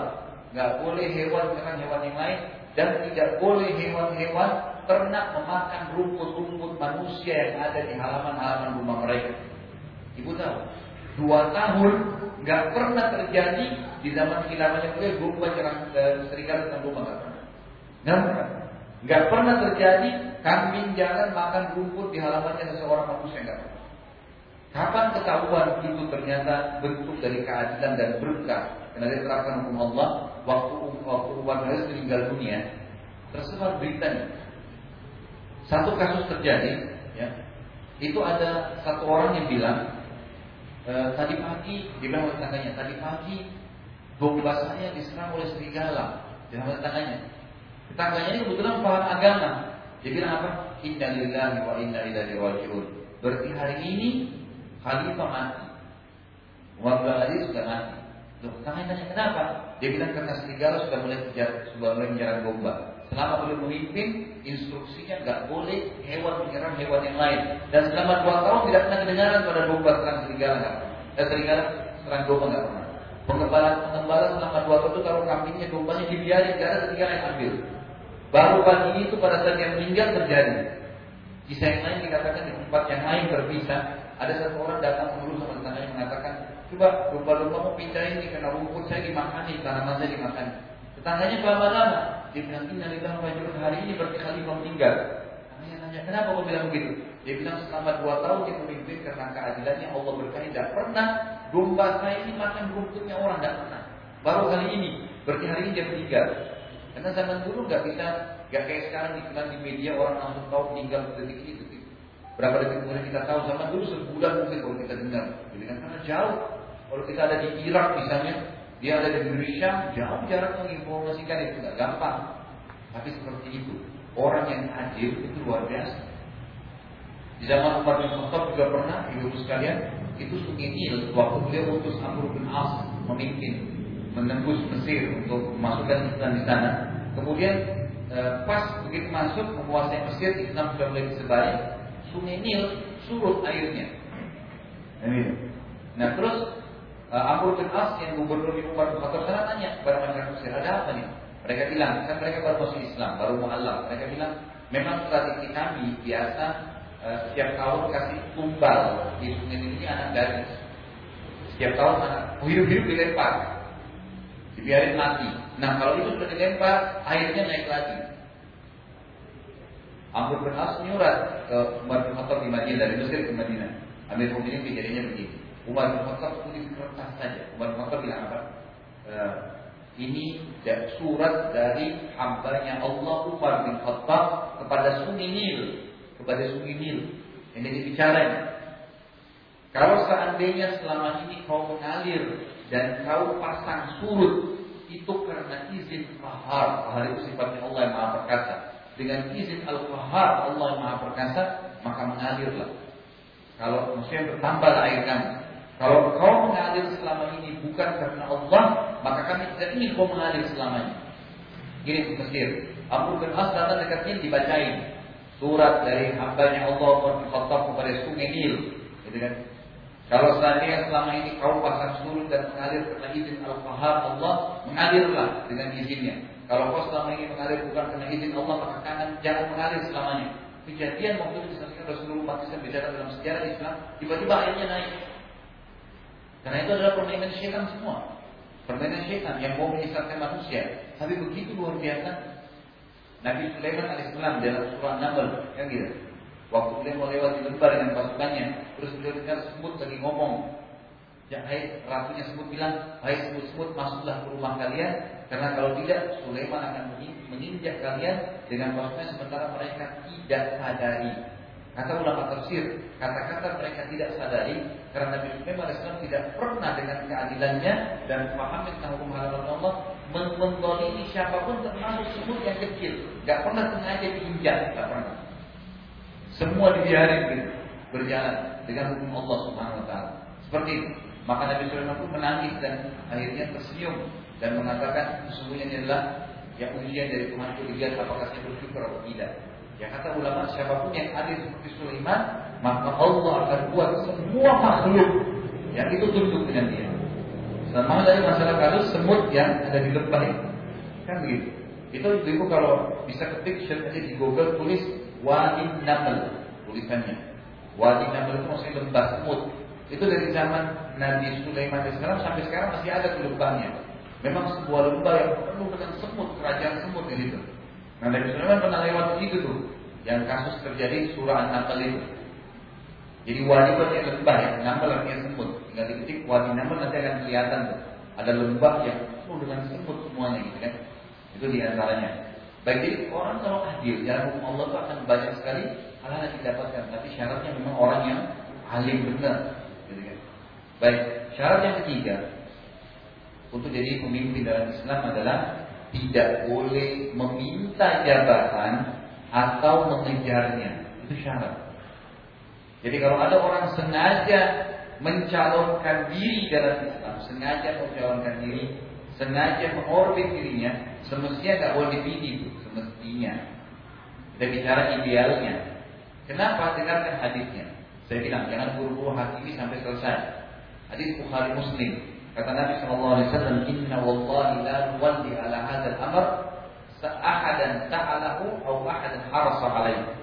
Tidak boleh hewan menyerang hewan yang lain. Dan tidak boleh hewan-hewan ternak memakan rumput-rumput manusia yang ada di halaman-halaman rumah mereka. Ibu tahu, dua tahun nggak pernah terjadi di zaman khilafahnya beliau nyerang uh, serigala dengan domba nggak pernah. Nggak pernah. Nggak pernah terjadi kambing jalan makan rumput di halamannya seseorang manusia nggak pernah. Kapan ketahuan itu ternyata bentuk dari keadilan dan berkah karena diterapkan hukum Allah waktu waktu Umar bin meninggal dunia tersebar beritanya. Satu kasus terjadi, ya, itu ada satu orang yang bilang e, tadi pagi dia bilang tetangganya tadi pagi domba saya diserang oleh serigala. Di tetangganya. Tetangganya ini kebetulan paham agama. Dia bilang apa? Inna lillahi wa inna ilaihi rajiun. Berarti hari ini khalifah mati. Bin Aziz sudah mati. Loh, tanya kenapa? Dia bilang karena serigala sudah mulai sudah mulai menyerang domba Selama beliau memimpin, instruksinya nggak boleh hewan menyerang hewan yang lain. Dan selama dua tahun tidak pernah kedengaran pada domba serang serigala Eh, serigala serang domba nggak pernah. Pengembala pengembala selama dua tahun itu kalau kambingnya dombanya dibiarin, nggak ada serigala yang ambil. Baru pagi itu pada saat yang meninggal terjadi. Kisah yang lain dikatakan di tempat yang lain terpisah. Ada satu orang datang dulu sama tetangganya mengatakan, coba domba-domba mau pindah ini karena rumput saya dimakani, tanaman saya dimakani. Tetangganya lama-lama dia bilang inna lillahi wa hari ini berarti khalifah meninggal. Tetangganya nanya kenapa kau bilang begitu? Dia bilang selama dua tahun dia memimpin karena keadilannya Allah berkahi tidak pernah domba saya ini makan rumputnya orang tidak pernah. Baru kali ini berarti hari ini dia meninggal. Karena zaman dulu nggak bisa nggak kayak sekarang dikenal di media orang langsung tahu meninggal detik ini detik. Berapa detik kemudian kita tahu zaman dulu sebulan mungkin kalau kita dengar. Jadi kan karena jauh. Kalau kita ada di Irak misalnya, dia ada di Indonesia, jauh jarak menginformasikan itu nggak gampang. Tapi seperti itu, orang yang adil itu luar biasa. Di zaman Umar bin Khattab juga pernah, ibu sekalian, itu sungai Nil waktu beliau utus Amr bin As memimpin menembus Mesir untuk memasukkan Islam di sana. Kemudian eh, pas begitu masuk menguasai Mesir, Islam sudah mulai disebar. Sungai Nil surut airnya. Nah terus uh, Amr bin As yang gubernur di Umar bin Khattab sana tanya kepada masyarakat Mesir, ada apa nih? Mereka bilang, kan mereka baru masuk Islam, baru mu'alaf. Mereka bilang, memang tradisi kami biasa uh, setiap tahun kasih tumbal di sungai ini anak gadis. Setiap tahun anak hidup-hidup dilempar, dibiarin mati. Nah kalau itu sudah dilempar, airnya naik lagi. Amr bin As nyurat ke Umar bin Khattab di Madinah dari Mesir ke Madinah. Amir Mu'minin kejadiannya begini. Umar bin Khattab tulis kertas saja. Umar bin Khattab bilang apa? E, ini surat dari hambanya Allah Umar bin Khattab kepada Sungai Nil, kepada Sungai Nil. Ini dibicara. Kalau seandainya selama ini kau mengalir dan kau pasang surut, itu karena izin Qahar. Qahar itu sifatnya Allah yang Maha Perkasa. Dengan izin Al-Qahar Allah yang Maha Perkasa, maka mengalirlah. Kalau maksudnya bertambah air kamu. Kalau kau mengalir selama ini bukan karena Allah, maka kami tidak ingin kau mengalir selamanya. Gini ke Mesir. Abu bin As datang dekat Nil dibacain surat dari hambanya Allah Khattab kepada sungai Nil. Gitu kan? Kalau seandainya selama ini kau pasang surut dan mengalir karena izin Al-Qahar Allah, mengalirlah dengan izinnya. Kalau kau selama ini mengalir bukan karena izin Allah, maka jangan, jangan mengalir selamanya. Kejadian waktu itu disaksikan Rasulullah SAW bicara dalam sejarah Islam, tiba-tiba airnya naik. Karena itu adalah permainan syaitan semua. Permainan syaitan yang mau menyesatkan manusia. Tapi begitu luar biasa. Nabi Sulaiman alaihissalam dalam surah Naml kan gitu. Waktu beliau melewati lembar dengan pasukannya, terus beliau dengar semut lagi ngomong. Ya, hai, ratunya semut bilang, hai semut-semut masuklah ke rumah kalian, karena kalau tidak Sulaiman akan menginjak kalian dengan pasukannya sementara mereka tidak sadari. Kata ulama tafsir, kata-kata mereka tidak sadari karena Nabi Sulaiman AS tidak pernah dengan keadilannya dan memahami tentang hukum halal Allah mendolimi siapa pun termasuk semut yang kecil. Gak pernah sengaja diinjak, gak pernah. Semua dibiarin gitu, berjalan dengan hukum Allah Subhanahu Wa Taala. Seperti itu. Maka Nabi Sulaiman pun menangis dan akhirnya tersenyum dan mengatakan sesungguhnya ini adalah yang ujian dari Tuhan itu dilihat apakah saya bersyukur atau tidak. Ya kata ulama siapa pun yang adil seperti Sulaiman, maka Allah akan buat semua makhluk yang itu tunduk dengan dia. Sama dari masalah kasus semut yang ada di lembah itu. Kan begitu. Itu ibu kalau bisa ketik search aja di Google tulis Wadi Naml tulisannya. Wadi Naml itu maksudnya lembah semut. Itu dari zaman Nabi Sulaiman sekarang sampai sekarang masih ada lembahnya. Memang sebuah lembah yang penuh dengan semut, kerajaan semut di situ. Nah Nabi Sulaiman pernah lewat di situ tuh, yang kasus terjadi surah An-Nahl itu. Jadi wadi artinya lembah ya, Nahl artinya semut. Tinggal diketik wadi Nahl nanti akan kelihatan tuh. Ada lembah yang penuh dengan semut semuanya gitu kan. Itu di antaranya. Baik jadi orang kalau adil, jalan hukum Allah itu akan banyak sekali hal-hal yang didapatkan. Tapi syaratnya memang orang yang alim benar. Gitu kan. Baik, syarat yang ketiga untuk jadi pemimpin dalam Islam adalah tidak boleh meminta jabatan atau mengejarnya. Itu syarat. Jadi kalau ada orang sengaja mencalonkan diri dalam Islam, sengaja mencalonkan diri, sengaja mengorbit dirinya, semestinya nggak boleh dipilih, semestinya. Kita bicara idealnya. Kenapa? Dengarkan hadisnya. Saya bilang jangan buru-buru hakimi sampai selesai. Hadis Bukhari Muslim. Kata Nabi Shallallahu Alaihi Wasallam, Inna wallahi la nuwalli ala hadzal amr sa'ahadan ta'alahu atau ahadan harasa alaihi.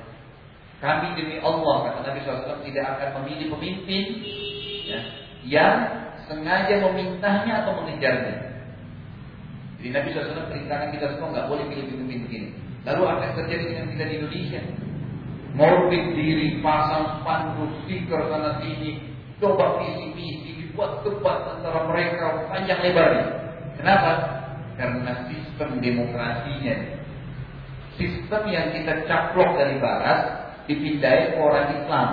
Kami demi Allah kata Nabi SAW tidak akan memilih pemimpin ya, yang sengaja memintanya atau mengejarnya. Jadi Nabi SAW perintahkan kita semua nggak boleh pilih pemimpin begini. Lalu apa yang terjadi dengan kita di Indonesia? Morbid diri, pasang spanduk, stiker sana sini, coba visi misi, buat debat antara mereka panjang lebar. Kenapa? Karena sistem demokrasinya. Sistem yang kita caplok dari barat dipindahin ke orang Islam,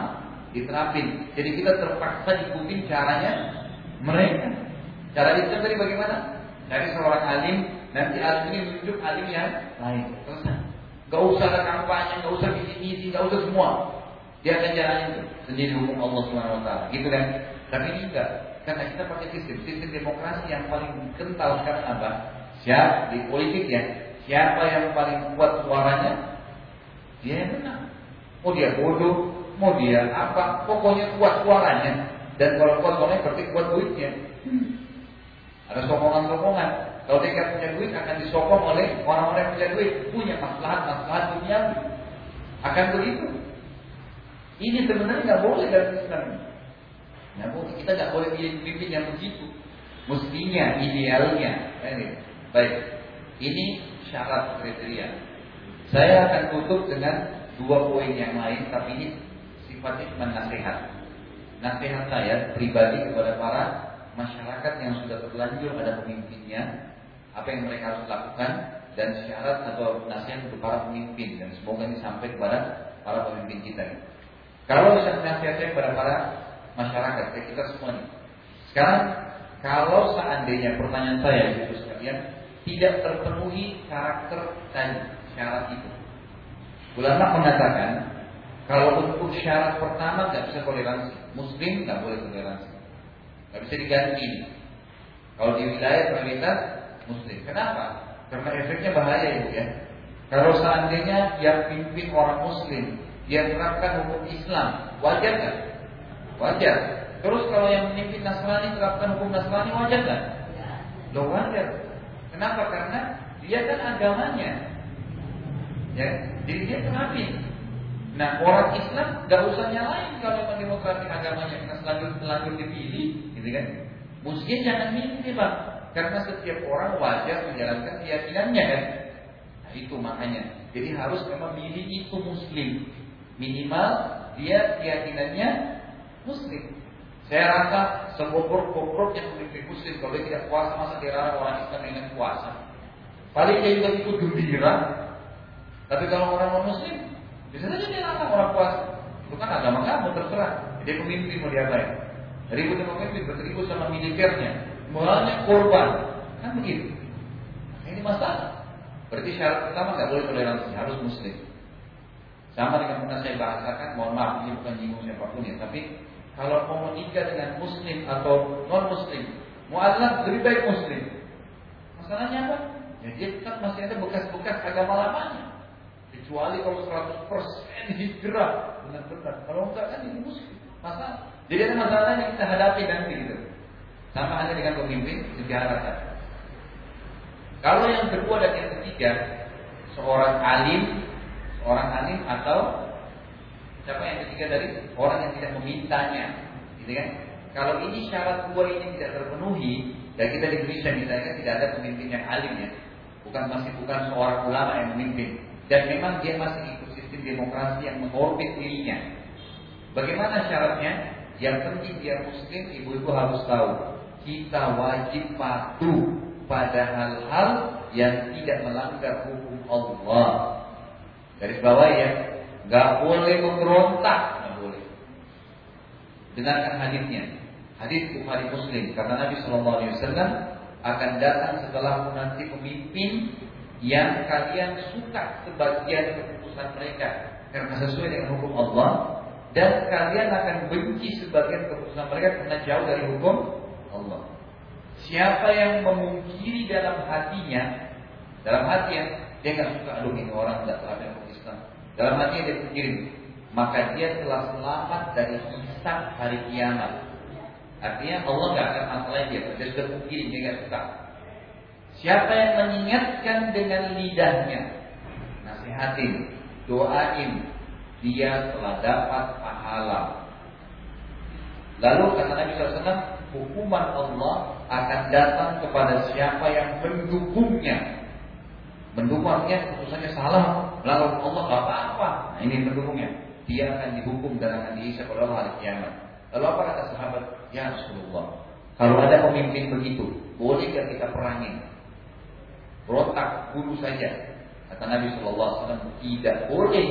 diterapin. Jadi kita terpaksa ikutin caranya mereka. Cara Islam tadi bagaimana? Dari seorang alim, nanti alim ini menunjuk alim yang lain. Selesai. Gak usah ada kampanye, gak usah visi-misi, gak usah semua. Dia akan itu sendiri hukum Allah Subhanahu Wa Taala. Gitu kan? Tapi ini enggak. Karena kita pakai sistem, sistem demokrasi yang paling kental sekarang apa? Siapa di politik ya? Siapa yang paling kuat suaranya? Dia yang menang. Mau dia bodoh, mau dia apa, pokoknya kuat suaranya. Dan kalau kuat suaranya berarti kuat duitnya. Ada sokongan-sokongan. Kalau dia tidak punya duit akan disokong oleh orang-orang yang punya duit, punya maslahat-maslahat dunia. Akan begitu. Ini sebenarnya nggak boleh dalam Islam. Nah, kita tidak boleh pilih pemimpin yang begitu. Mestinya, idealnya. Baik, ini syarat kriteria. Saya akan tutup dengan dua poin yang lain, tapi ini sifatnya cuma nasihat. Nasihat saya pribadi kepada para masyarakat yang sudah terlanjur ada pemimpinnya, apa yang mereka harus lakukan, dan syarat atau nasihat untuk para pemimpin. Dan semoga ini sampai kepada para pemimpin kita. Kalau saya kepada para masyarakat, kayak kita semuanya. Sekarang kalau seandainya pertanyaan saya itu sekalian tidak terpenuhi karakter dan syarat itu. Ulama mengatakan kalau untuk syarat pertama nggak bisa toleransi, Muslim nggak boleh toleransi, nggak bisa diganti. Kalau di wilayah prioritas Muslim, kenapa? Karena efeknya bahaya itu ya. Kalau seandainya yang pimpin orang Muslim, dia terapkan hukum Islam, wajar nggak? Wajar. Terus kalau yang memimpin Nasrani terapkan hukum Nasrani wajar nggak? Loh wajar. Kenapa? Karena dia kan agamanya. Ya, jadi dia terapin. Nah orang Islam gak usah nyalain kalau memang agamanya karena selanjut selanjut dipilih, gitu kan? Muslim jangan milih pak, karena setiap orang wajar menjalankan keyakinannya kan. Nah, itu makanya. Jadi harus memang milih itu Muslim. Minimal dia keyakinannya Muslim. Saya rasa sebobrok-bobroknya pemimpin Muslim kalau dia tidak puasa masa dilarang orang Islam dengan puasa. Paling dia juga ikut gembira. Tapi kalau orang non Muslim bisa saja dia larang orang puasa. Itu kan agama kamu terserah. Dia pemimpin mau diapain? Ribut sama pemimpin, berribut sama militernya. Moralnya korban. Kan begitu. Nah, ini masalah. Berarti syarat pertama nggak boleh toleransi, harus Muslim. Sama dengan pernah saya bahasakan, mohon maaf ini bukan nyinggung siapa pun ya, tapi kalau mau menikah dengan muslim atau non muslim, mualaf lebih baik muslim. Masalahnya apa? Ya dia tetap masih ada bekas-bekas agama lamanya. Kecuali kalau 100% hijrah benar-benar. Kalau enggak kan ini muslim. Masalah. Jadi ada masalah yang kita hadapi nanti gitu. Sama hanya dengan pemimpin diharapkan. Kalau yang kedua dan yang ketiga, seorang alim, seorang alim atau Siapa yang ketiga dari orang yang tidak memintanya, gitu kan? kalau ini syarat dua ini tidak terpenuhi, dan kita di Indonesia misalnya tidak ada pemimpin yang alim ya, bukan masih bukan seorang ulama yang memimpin, dan memang dia masih ikut sistem demokrasi yang mengorbit dirinya. Bagaimana syaratnya? Yang penting dia muslim, ibu-ibu harus tahu kita wajib patuh pada hal-hal yang tidak melanggar hukum Allah. Garis bawah ya, nggak boleh memberontak, nggak boleh. Dengarkan hadisnya, hadis Bukhari Muslim kata Nabi Shallallahu Alaihi Wasallam akan datang setelah nanti pemimpin yang kalian suka sebagian keputusan mereka karena sesuai dengan hukum Allah dan kalian akan benci sebagian keputusan mereka karena jauh dari hukum Allah. Siapa yang memungkiri dalam hatinya, dalam hatinya dia nggak suka aduh ini orang tidak terhadap. Dalam hatinya dia pikir, maka dia telah selamat dari hisab hari kiamat. Artinya Allah nggak akan masalah dia, dia sudah mungkiri dia nggak suka. Siapa yang mengingatkan dengan lidahnya, nasihatin, doain, dia telah dapat pahala. Lalu kata Nabi SAW, hukuman Allah akan datang kepada siapa yang mendukungnya. Mendukung artinya keputusannya salah, lalu Allah gak apa-apa. Nah, ini mendukungnya. Dia akan dihukum dan akan dihisap oleh Allah hari kiamat. Lalu apa kata sahabat? Ya Rasulullah, kalau ada pemimpin begitu, boleh gak kita perangin? Berontak, bunuh saja. Kata Nabi SAW, tidak boleh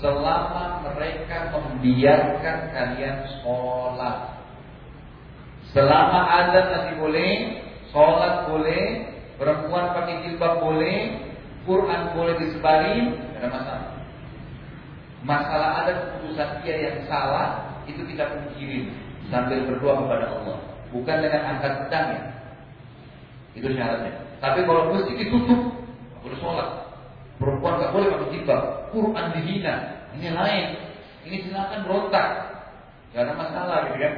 selama mereka membiarkan kalian sholat. Selama ada masih boleh, sholat boleh, perempuan pakai jilbab boleh, Quran boleh disebarin, tidak ada masalah. Masalah ada keputusan dia yang salah, itu kita pungkirin sambil berdoa kepada Allah, bukan dengan angkat tangan. Itu syaratnya. Tapi kalau mesti ditutup, boleh sholat. Perempuan tak boleh pakai jilbab, Quran dihina, ini lain. Ini silakan berontak, gak ada masalah gitu kan.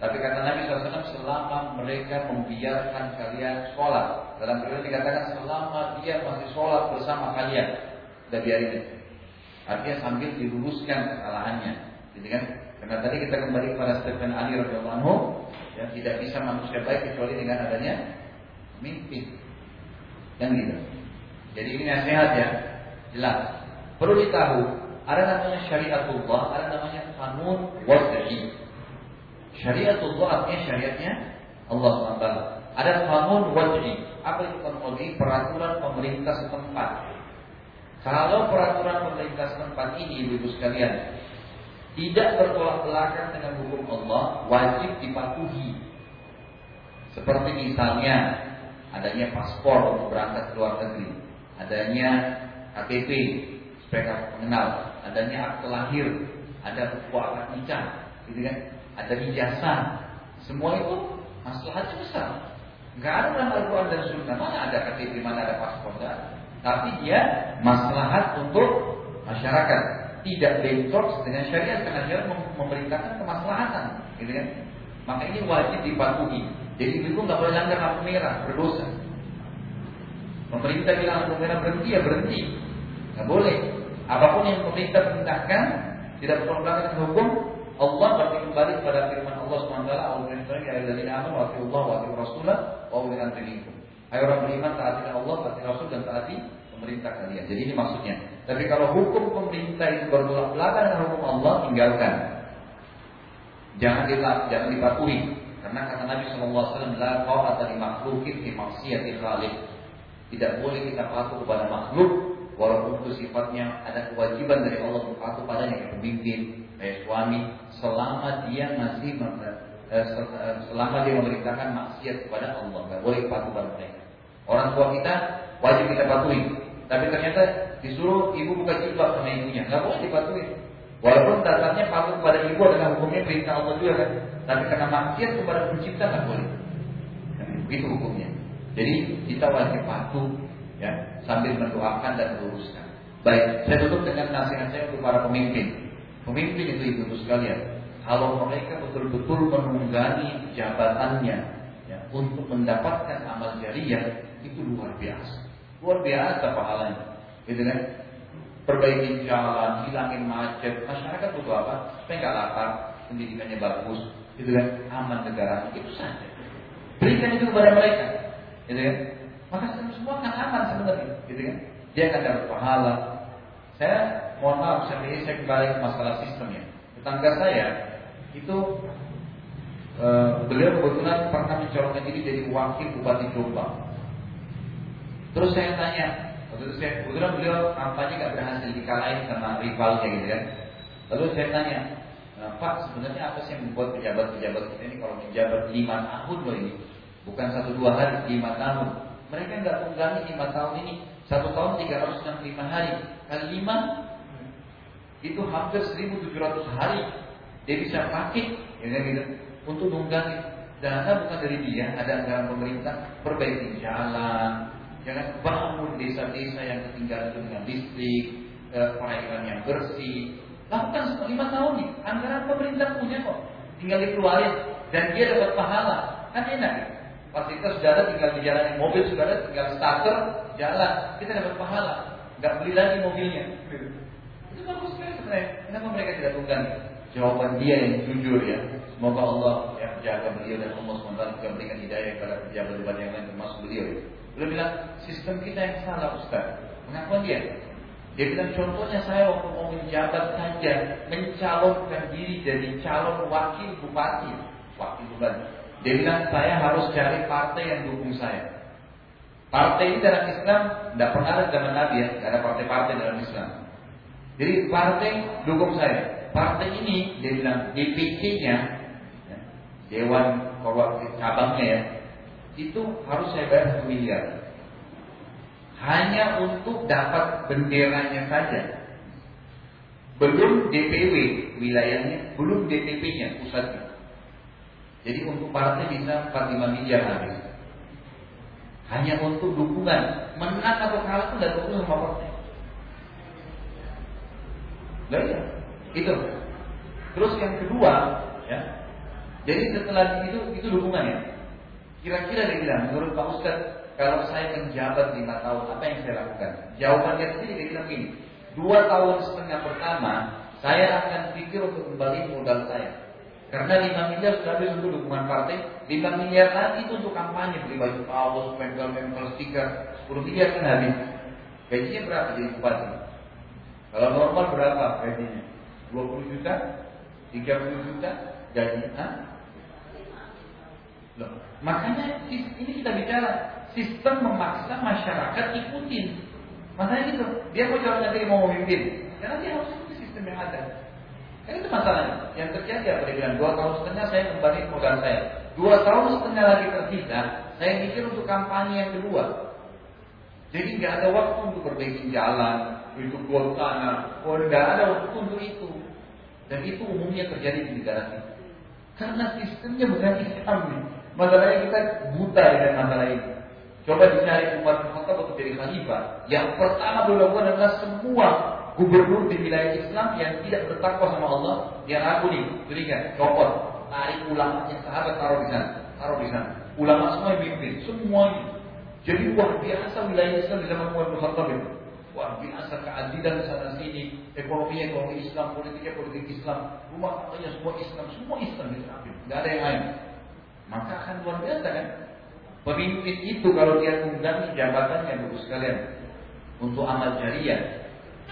Tapi kata Nabi SAW selama mereka membiarkan kalian sholat Dalam periode dikatakan selama dia masih sholat bersama kalian Udah biarin Artinya sambil diluruskan kesalahannya Gitu kan Karena tadi kita kembali kepada Stephen Ali radhiyallahu yang tidak bisa manusia baik kecuali dengan adanya mimpi. Yang gitu. Jadi ini nasihat ya, jelas. Perlu ditahu, ada namanya syariatullah, ada namanya kanun wad'i. Syariatullah artinya syariatnya Allah SWT. Ada kanun wad'i. Apa itu kanun wad'i? Peraturan pemerintah setempat. Kalau peraturan pemerintah setempat ini, ibu-ibu sekalian, tidak bertolak belakang dengan hukum Allah, wajib dipatuhi. Seperti misalnya adanya paspor untuk berangkat ke luar negeri, adanya KTP supaya mengenal, adanya akte lahir, ada buku akad nikah, gitu kan? Ada ijazah. Semua itu masalahnya besar. Enggak ada dalam Al-Quran dan Sunnah. Mana ada KTP, mana ada paspor, enggak. Tapi dia maslahat untuk masyarakat. Tidak bentrok dengan syariat karena syariat memerintahkan kemaslahatan, gitu kan? Maka ini wajib dipatuhi. Jadi itu nggak boleh langgar lampu merah, berdosa. Pemerintah bilang lampu merah berhenti ya berhenti, nggak boleh. Apa pun yang pemerintah perintahkan tidak bertentangan dengan hukum Allah berarti kembali kepada firman Allah SWT Allah wa rasulah. Hai orang beriman taati Allah, taati Rasul dan taati pemerintah kalian. Jadi ini maksudnya. Tapi kalau hukum pemerintah itu bertolak belakang dengan hukum Allah, tinggalkan. Jangan dilap, jangan dipatuhi. Karena kata Nabi SAW, la ta'ata li makhlukin fi maksiyati khaliq. Tidak boleh kita patuh kepada makhluk walaupun itu sifatnya ada kewajiban dari Allah untuk patuh padanya pemimpin, kayak suami, selama dia masih eh, selama dia memerintahkan maksiat kepada Allah, nggak boleh patuh pada mereka. Orang tua kita wajib kita patuhi, tapi ternyata disuruh ibu buka jilbab sama ibunya, nggak boleh dipatuhi. Walaupun dasarnya patuh kepada ibu adalah hukumnya perintah Allah juga kan, tapi karena maksiat kepada pencipta nggak boleh. Begitu hukumnya. Jadi kita wajib patuh ya sambil mendoakan dan meluruskan. Baik, saya tutup dengan nasihat saya untuk para pemimpin. Pemimpin itu ibu sekalian, kalau mereka betul-betul menunggangi jabatannya ya, untuk mendapatkan amal jariah itu luar biasa, luar biasa pahalanya, gitu kan? Perbaiki jalan, hilangin macet, masyarakat butuh apa? Supaya nggak lapar, pendidikannya bagus, Itu kan aman negara itu saja. Berikan itu kepada mereka, gitu kan? Maka semua akan aman sebenarnya, gitu kan? Dia akan dapat pahala. Saya mohon maaf, ini saya kembali ke masalah sistemnya. Tetangga saya itu e, beliau kebetulan pernah mencolokkan diri jadi wakil bupati Jombang. Terus saya tanya, waktu itu saya kebetulan beliau kampanye nggak berhasil dikalahin sama rivalnya gitu kan. Lalu saya tanya, e, Pak sebenarnya apa sih yang membuat pejabat-pejabat kita ini kalau menjabat lima tahun loh ini, bukan satu dua hari, lima tahun. Mereka nggak tunggangi lima tahun ini, satu tahun 365 hari kali lima itu hampir 1700 hari dia bisa pakai ya kan gitu untuk nunggangi. Dana bukan dari dia ada anggaran pemerintah perbaiki jalan jangan bangun desa-desa yang ketinggalan dengan listrik eh, perairan yang bersih. Lakukan semua lima tahun nih anggaran pemerintah punya kok tinggal dikeluarin dan dia dapat pahala. Kan enak ya? Fasilitas sudah ada tinggal jalan mobil sudah ada tinggal starter jalan kita dapat pahala nggak beli lagi mobilnya itu bagus sekali sebenarnya kenapa mereka tidak tunggang jawaban dia yang jujur ya. Semoga Allah yang jaga beliau dan Allah SWT juga berikan hidayah kepada pejabat-pejabat yang lain termasuk beliau. Beliau bilang sistem kita yang salah Ustaz. Pengakuan dia. Dia bilang contohnya saya waktu mau menjabat saja mencalonkan diri jadi calon wakil bupati, wakil bupati. Dia bilang saya harus cari partai yang dukung saya. Partai ini dalam Islam tidak pernah ada zaman Nabi ya, tidak ada partai-partai dalam Islam. Jadi partai dukung saya partai ini dia bilang DPC-nya ya, Dewan cabangnya ya itu harus saya bayar satu miliar hanya untuk dapat benderanya saja belum DPW wilayahnya belum DPP-nya pusatnya jadi untuk partai bisa 45 miliar habis hanya untuk dukungan menang atau kalah pun tidak dukung sama partai Lah ya, itu. Terus yang kedua, ya. Jadi setelah itu itu dukungannya. Kira-kira dia bilang, menurut Pak Ustaz, kalau saya menjabat lima tahun, apa yang saya lakukan? Jawabannya sendiri dia bilang gini, dua tahun setengah pertama, saya akan pikir untuk kembali modal saya. Karena lima miliar sudah habis untuk dukungan partai, lima miliar lagi itu untuk kampanye, beli baju kaos, pempel-pempel, stiker, sepuluh miliar kan habis. Gajinya berapa jadi bupati? Kalau normal berapa gajinya? 20 juta, 30 juta, gaji. Hah? Loh, makanya ini kita bicara sistem memaksa masyarakat ikutin. Makanya itu, dia mau jalan nanti mau memimpin, karena dia harus ikuti sistem yang ada. Kan itu masalahnya. Yang terjadi apa dia bilang dua tahun setengah saya kembali modal saya. Dua tahun setengah lagi tersisa, saya mikir untuk kampanye yang kedua. Jadi nggak ada waktu untuk perbaiki jalan, untuk buat tanah. Oh, nggak ada waktu untuk itu. Dan itu umumnya terjadi di negara kita. Karena sistemnya bukan Islam. Masalahnya kita buta dengan masalah ini. Coba dicari bin Khattab untuk jadi khalifah. Yang pertama beliau adalah semua gubernur di wilayah Islam yang tidak bertakwa sama Allah, yang aku nih, berikan, copot, tarik ulama yang sahabat taruh di sana, taruh di sana. Ulama semua yang mimpin, semuanya. Jadi luar biasa wilayah Islam di zaman Umar bin Khattab itu. Luar biasa keadilan sana sini, ekonominya ekonomi Islam, politiknya politik Islam, rumah tangganya semua Islam, semua Islam diambil, nggak ada yang lain. Maka akan luar biasa kan? Pemimpin itu kalau dia tunggangi jabatannya bagus sekalian untuk amal jariah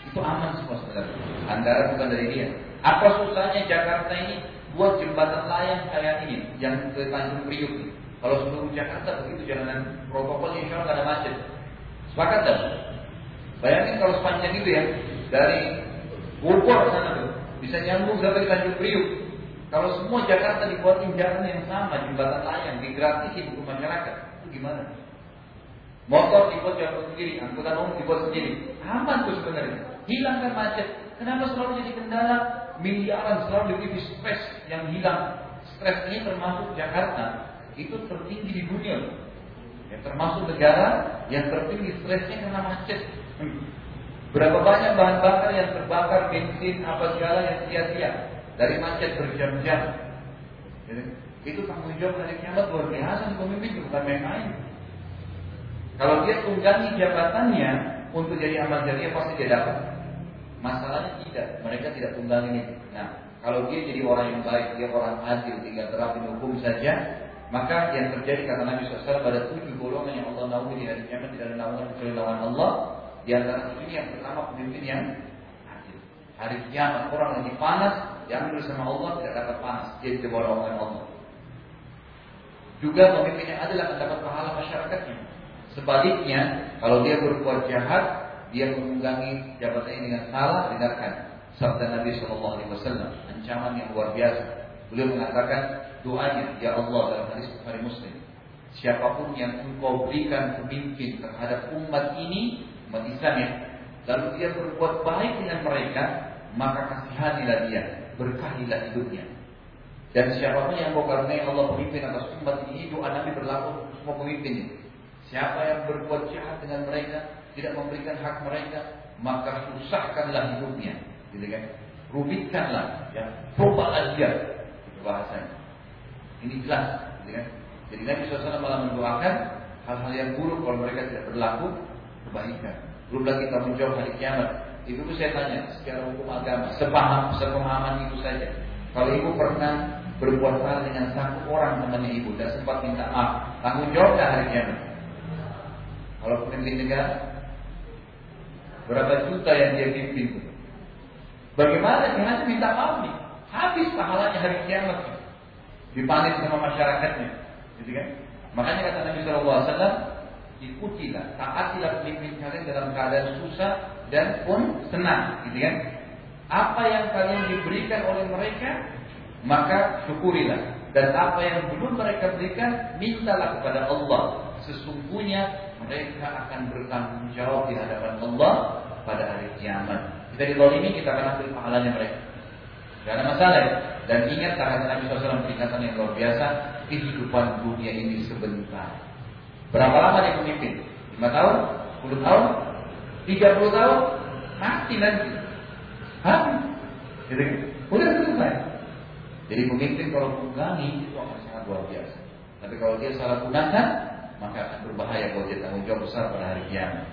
itu aman semua sebenarnya. Antara bukan dari dia. Apa susahnya Jakarta ini buat jembatan layang kayak ini yang ke Tanjung Priuk Kalau seluruh Jakarta begitu jalanan protokol insya Allah ada macet. Sepakat tak? Bayangin kalau sepanjang itu ya dari Bogor sana tuh bisa nyambung sampai Tanjung Priuk. Kalau semua Jakarta dibuatin jalan yang sama, jembatan layang, digratisin untuk masyarakat, itu gimana? Motor dibuat jalur sendiri, angkutan umum dibuat sendiri. Aman tuh sebenarnya. Hilangkan macet. Kenapa selalu jadi kendala? Miliaran selalu lebih stres yang hilang. Stres ini termasuk Jakarta. Itu tertinggi di dunia. Ya, termasuk negara yang tertinggi stresnya karena macet. Berapa banyak bahan bakar yang terbakar, bensin, apa segala yang sia-sia dari macet berjam-jam. Itu tanggung jawab hari kiamat luar biasa pemimpin bukan main-main. Kalau dia tunggangi jabatannya untuk jadi amal jariah pasti dia dapat. Masalahnya tidak, mereka tidak tunggangi ini. Nah, Kalau dia jadi orang yang baik, dia orang adil, tinggal terapin hukum saja, maka yang terjadi kata Nabi SAW pada tujuh golongan yang Allah naungi di hari kiamat tidak ada naungan kecuali lawan Allah. Di antara tujuh yang pertama pemimpin yang adil. Hari kiamat orang lagi panas, yang bersama Allah tidak dapat panas, dia di bawah naungan Allah. Juga pemimpin yang adil akan dapat pahala masyarakatnya. Sebaliknya, kalau dia berbuat jahat, dia menunggangi jabatannya dengan salah, dengarkan sabda Nabi Shallallahu Alaihi Wasallam, ancaman yang luar biasa. Beliau mengatakan doanya, ya Allah dalam hadis Bukhari Muslim, siapa pun yang engkau berikan pemimpin terhadap umat ini, umat Islam ya, lalu dia berbuat baik dengan mereka, maka kasihanilah dia, berkahilah hidupnya. Dan siapa pun yang engkau karuniai Allah pemimpin atas umat ini, doa Nabi berlaku untuk semua pemimpin. Siapa yang berbuat jahat dengan mereka, tidak memberikan hak mereka, maka susahkanlah hidupnya. Gitu kan? Rumitkanlah ya. Coba aja itu bahasanya. Ini jelas gitu kan? Jadi Nabi SAW malah mendoakan hal-hal yang buruk kalau mereka tidak berlaku kebaikan. Belum lagi kita menjawab hari kiamat. Itu tuh saya tanya secara hukum agama sepaham sepemahaman itu saja. Kalau ibu pernah berbuat salah dengan satu orang temannya ibu dan sempat minta maaf tanggung jawab hari kiamat kalau pemimpin negara berapa juta yang dia pimpin Bagaimana jangan minta maaf nih? Habis pahalanya hari kiamat. Dipanis sama masyarakatnya. Gitu kan? Makanya kata Nabi SAW, ikutilah, taatilah pemimpin kalian dalam keadaan susah dan pun senang, gitu kan? Apa yang kalian diberikan oleh mereka, maka syukurilah. Dan apa yang belum mereka berikan, mintalah kepada Allah. Sesungguhnya mereka akan bertanggung jawab di hadapan Allah pada hari kiamat. Kita ini kita akan ambil pahalanya mereka. Tidak ada masalah. Dan ingat kata Nabi SAW peringatan yang luar biasa, kehidupan dunia ini sebentar. Berapa lama dia pemimpin? 5 tahun? 10 tahun? 30 tahun? Mati nanti. Mati. Jadi, udah selesai. Jadi pemimpin kalau tunggangi itu akan sangat luar biasa. Tapi kalau dia salah gunakan, maka akan berbahaya kalau dia tanggung jawab besar pada hari kiamat.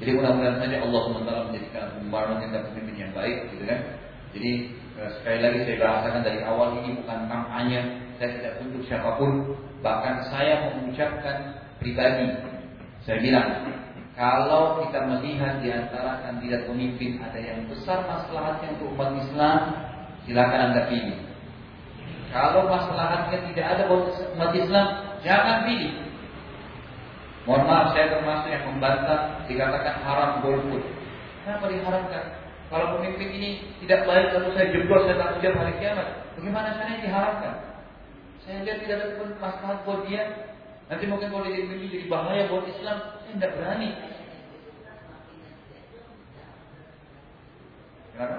Jadi mudah-mudahan saja Allah SWT menjadikan environment dan pemimpin yang baik, gitu kan? Jadi eh, sekali lagi saya bahasakan dari awal ini bukan kampanye, saya tidak tunjuk siapa pun, bahkan saya mengucapkan pribadi. Saya bilang, kalau kita melihat di antara kandidat pemimpin ada yang besar masalahnya untuk umat Islam, silakan anda pilih. Kalau masalahnya tidak ada buat umat Islam, jangan pilih. Mohon maaf saya termasuk yang membantah dikatakan haram golput. Kenapa diharamkan? Kalau pemimpin ini tidak baik lalu saya jeblos saya tak jawab hari kiamat, bagaimana caranya diharamkan? Saya lihat tidak ada pun masalah buat dia. Nanti mungkin kalau dia jadi bahaya buat Islam, saya tidak berani. Kenapa?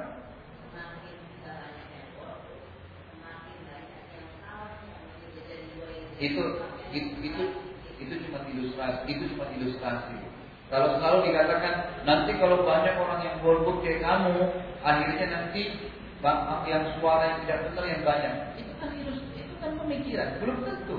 Itu, itu itu cuma ilustrasi, itu cuma ilustrasi. Kalau selalu dikatakan nanti kalau banyak orang yang golput kayak kamu, akhirnya nanti yang suara yang tidak benar yang banyak. Itu kan ilustrasi, itu kan pemikiran, belum tentu.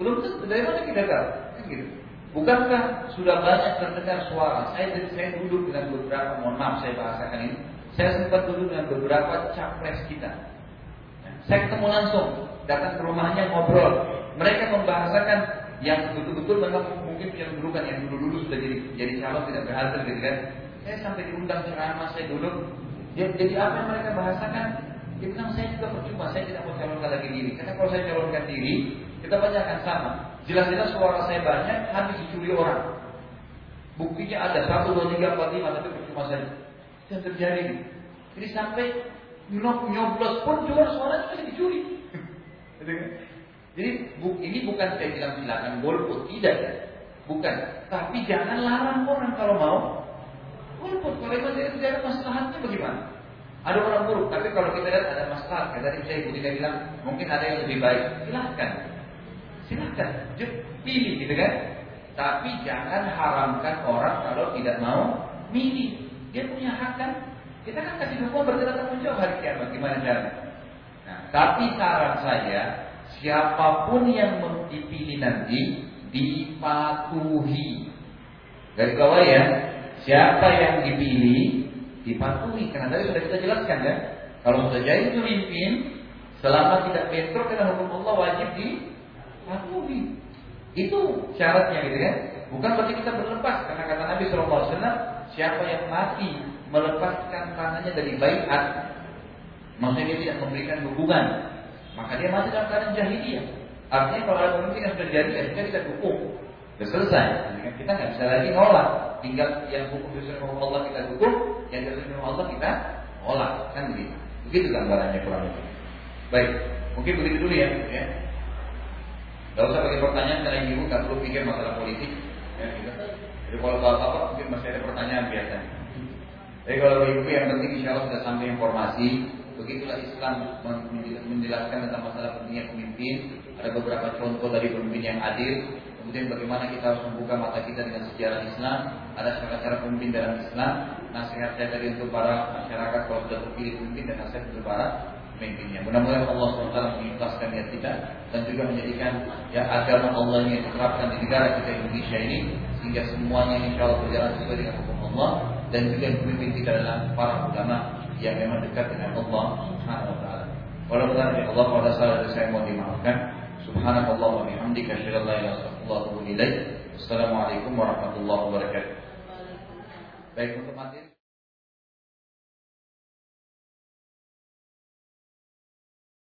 Belum tentu. Dari mana kita tahu? Kan gitu. Bukankah sudah banyak terdengar suara? Saya saya duduk dengan beberapa, mohon maaf saya bahasakan ini. Saya sempat duduk dengan beberapa capres kita. Saya ketemu langsung, datang ke rumahnya ngobrol. Mereka membahasakan yang betul-betul memang mungkin punya kedudukan yang dulu-dulu sudah jadi jadi calon tidak berhasil gitu kan. Saya sampai diundang ceramah, saya duduk. Jadi, jadi apa yang mereka bahasakan? Dia bilang saya juga percuma, saya tidak mau calonkan lagi diri. Karena kalau saya calonkan diri, kita banyak akan sama. Jelas-jelas suara saya banyak, habis dicuri orang. Buktinya ada satu, dua, tiga, empat, lima, tapi percuma saja. Itu yang terjadi. Jadi sampai nyoblos pun juga suaranya masih dicuri. Kan? Jadi ini bukan saya bilang silakan golput, tidak ya. Bukan. Tapi jangan larang orang kalau mau golput. Kalau memang tidak ada masalahnya bagaimana? Ada orang buruk, tapi kalau kita lihat ada masalah, kayak tadi saya Ibu bilang, mungkin ada yang lebih baik. Silahkan. Silahkan. Pilih gitu kan. Tapi jangan haramkan orang kalau tidak mau milih. Dia punya hak kan. Kita kan kasih hukum berarti tanggung jawab hari kiamat. Gimana caranya? Nah, tapi saran saya, siapa pun yang dipilih nanti dipatuhi. Dari bawah ya, siapa yang dipilih dipatuhi. Karena tadi sudah kita jelaskan kan, Kalau sudah jadi pemimpin, selama tidak bentrok dengan hukum Allah wajib dipatuhi. Itu syaratnya gitu kan. Bukan berarti kita berlepas karena kata Nabi SAW, siapa yang mati melepaskan tangannya dari baiat, maksudnya dia tidak memberikan dukungan, maka dia mati dalam keadaan jahiliyah. Artinya kalau ada pemimpin yang terjadi, ya kita dukung. Sudah selesai. Kita nggak bisa lagi nolak. Tinggal yang hukum sesuai Allah kita dukung, yang sesuai Allah kita nolak. Kan begitu. Begitu gambarannya kurang lebih. Baik, mungkin begitu dulu ya. ya. Gak usah pakai pertanyaan karena ibu nggak perlu pikir masalah politik. Ya, gitu. Jadi kalau tahu apa mungkin masih ada pertanyaan biasanya. Tapi kalau ibu yang penting insya Allah sudah sampai informasi. Begitulah Islam menjelaskan tentang masalah pentingnya pemimpin. Ada beberapa contoh dari pemimpin yang adil. Kemudian bagaimana kita harus membuka mata kita dengan sejarah Islam. Ada cara-cara pemimpin dalam Islam. Nasihat saya tadi untuk para masyarakat kalau sudah terpilih pemimpin dan nasihat untuk para pemimpinnya. Mudah-mudahan Allah SWT mengikhlaskan niat kita dan juga menjadikan ya agama Allah yang diterapkan di negara kita Indonesia ini sehingga semuanya insya Allah berjalan sesuai dengan hukum Allah dan juga pemimpin kita adalah para ulama yang memang dekat dengan Allah Subhanahu wa taala. Walau benar ya Allah pada dari saya mohon dimaafkan. Subhanakallah wa bihamdika asyhadu an la ilaha. Assalamualaikum warahmatullahi wabarakatuh. Baik untuk materi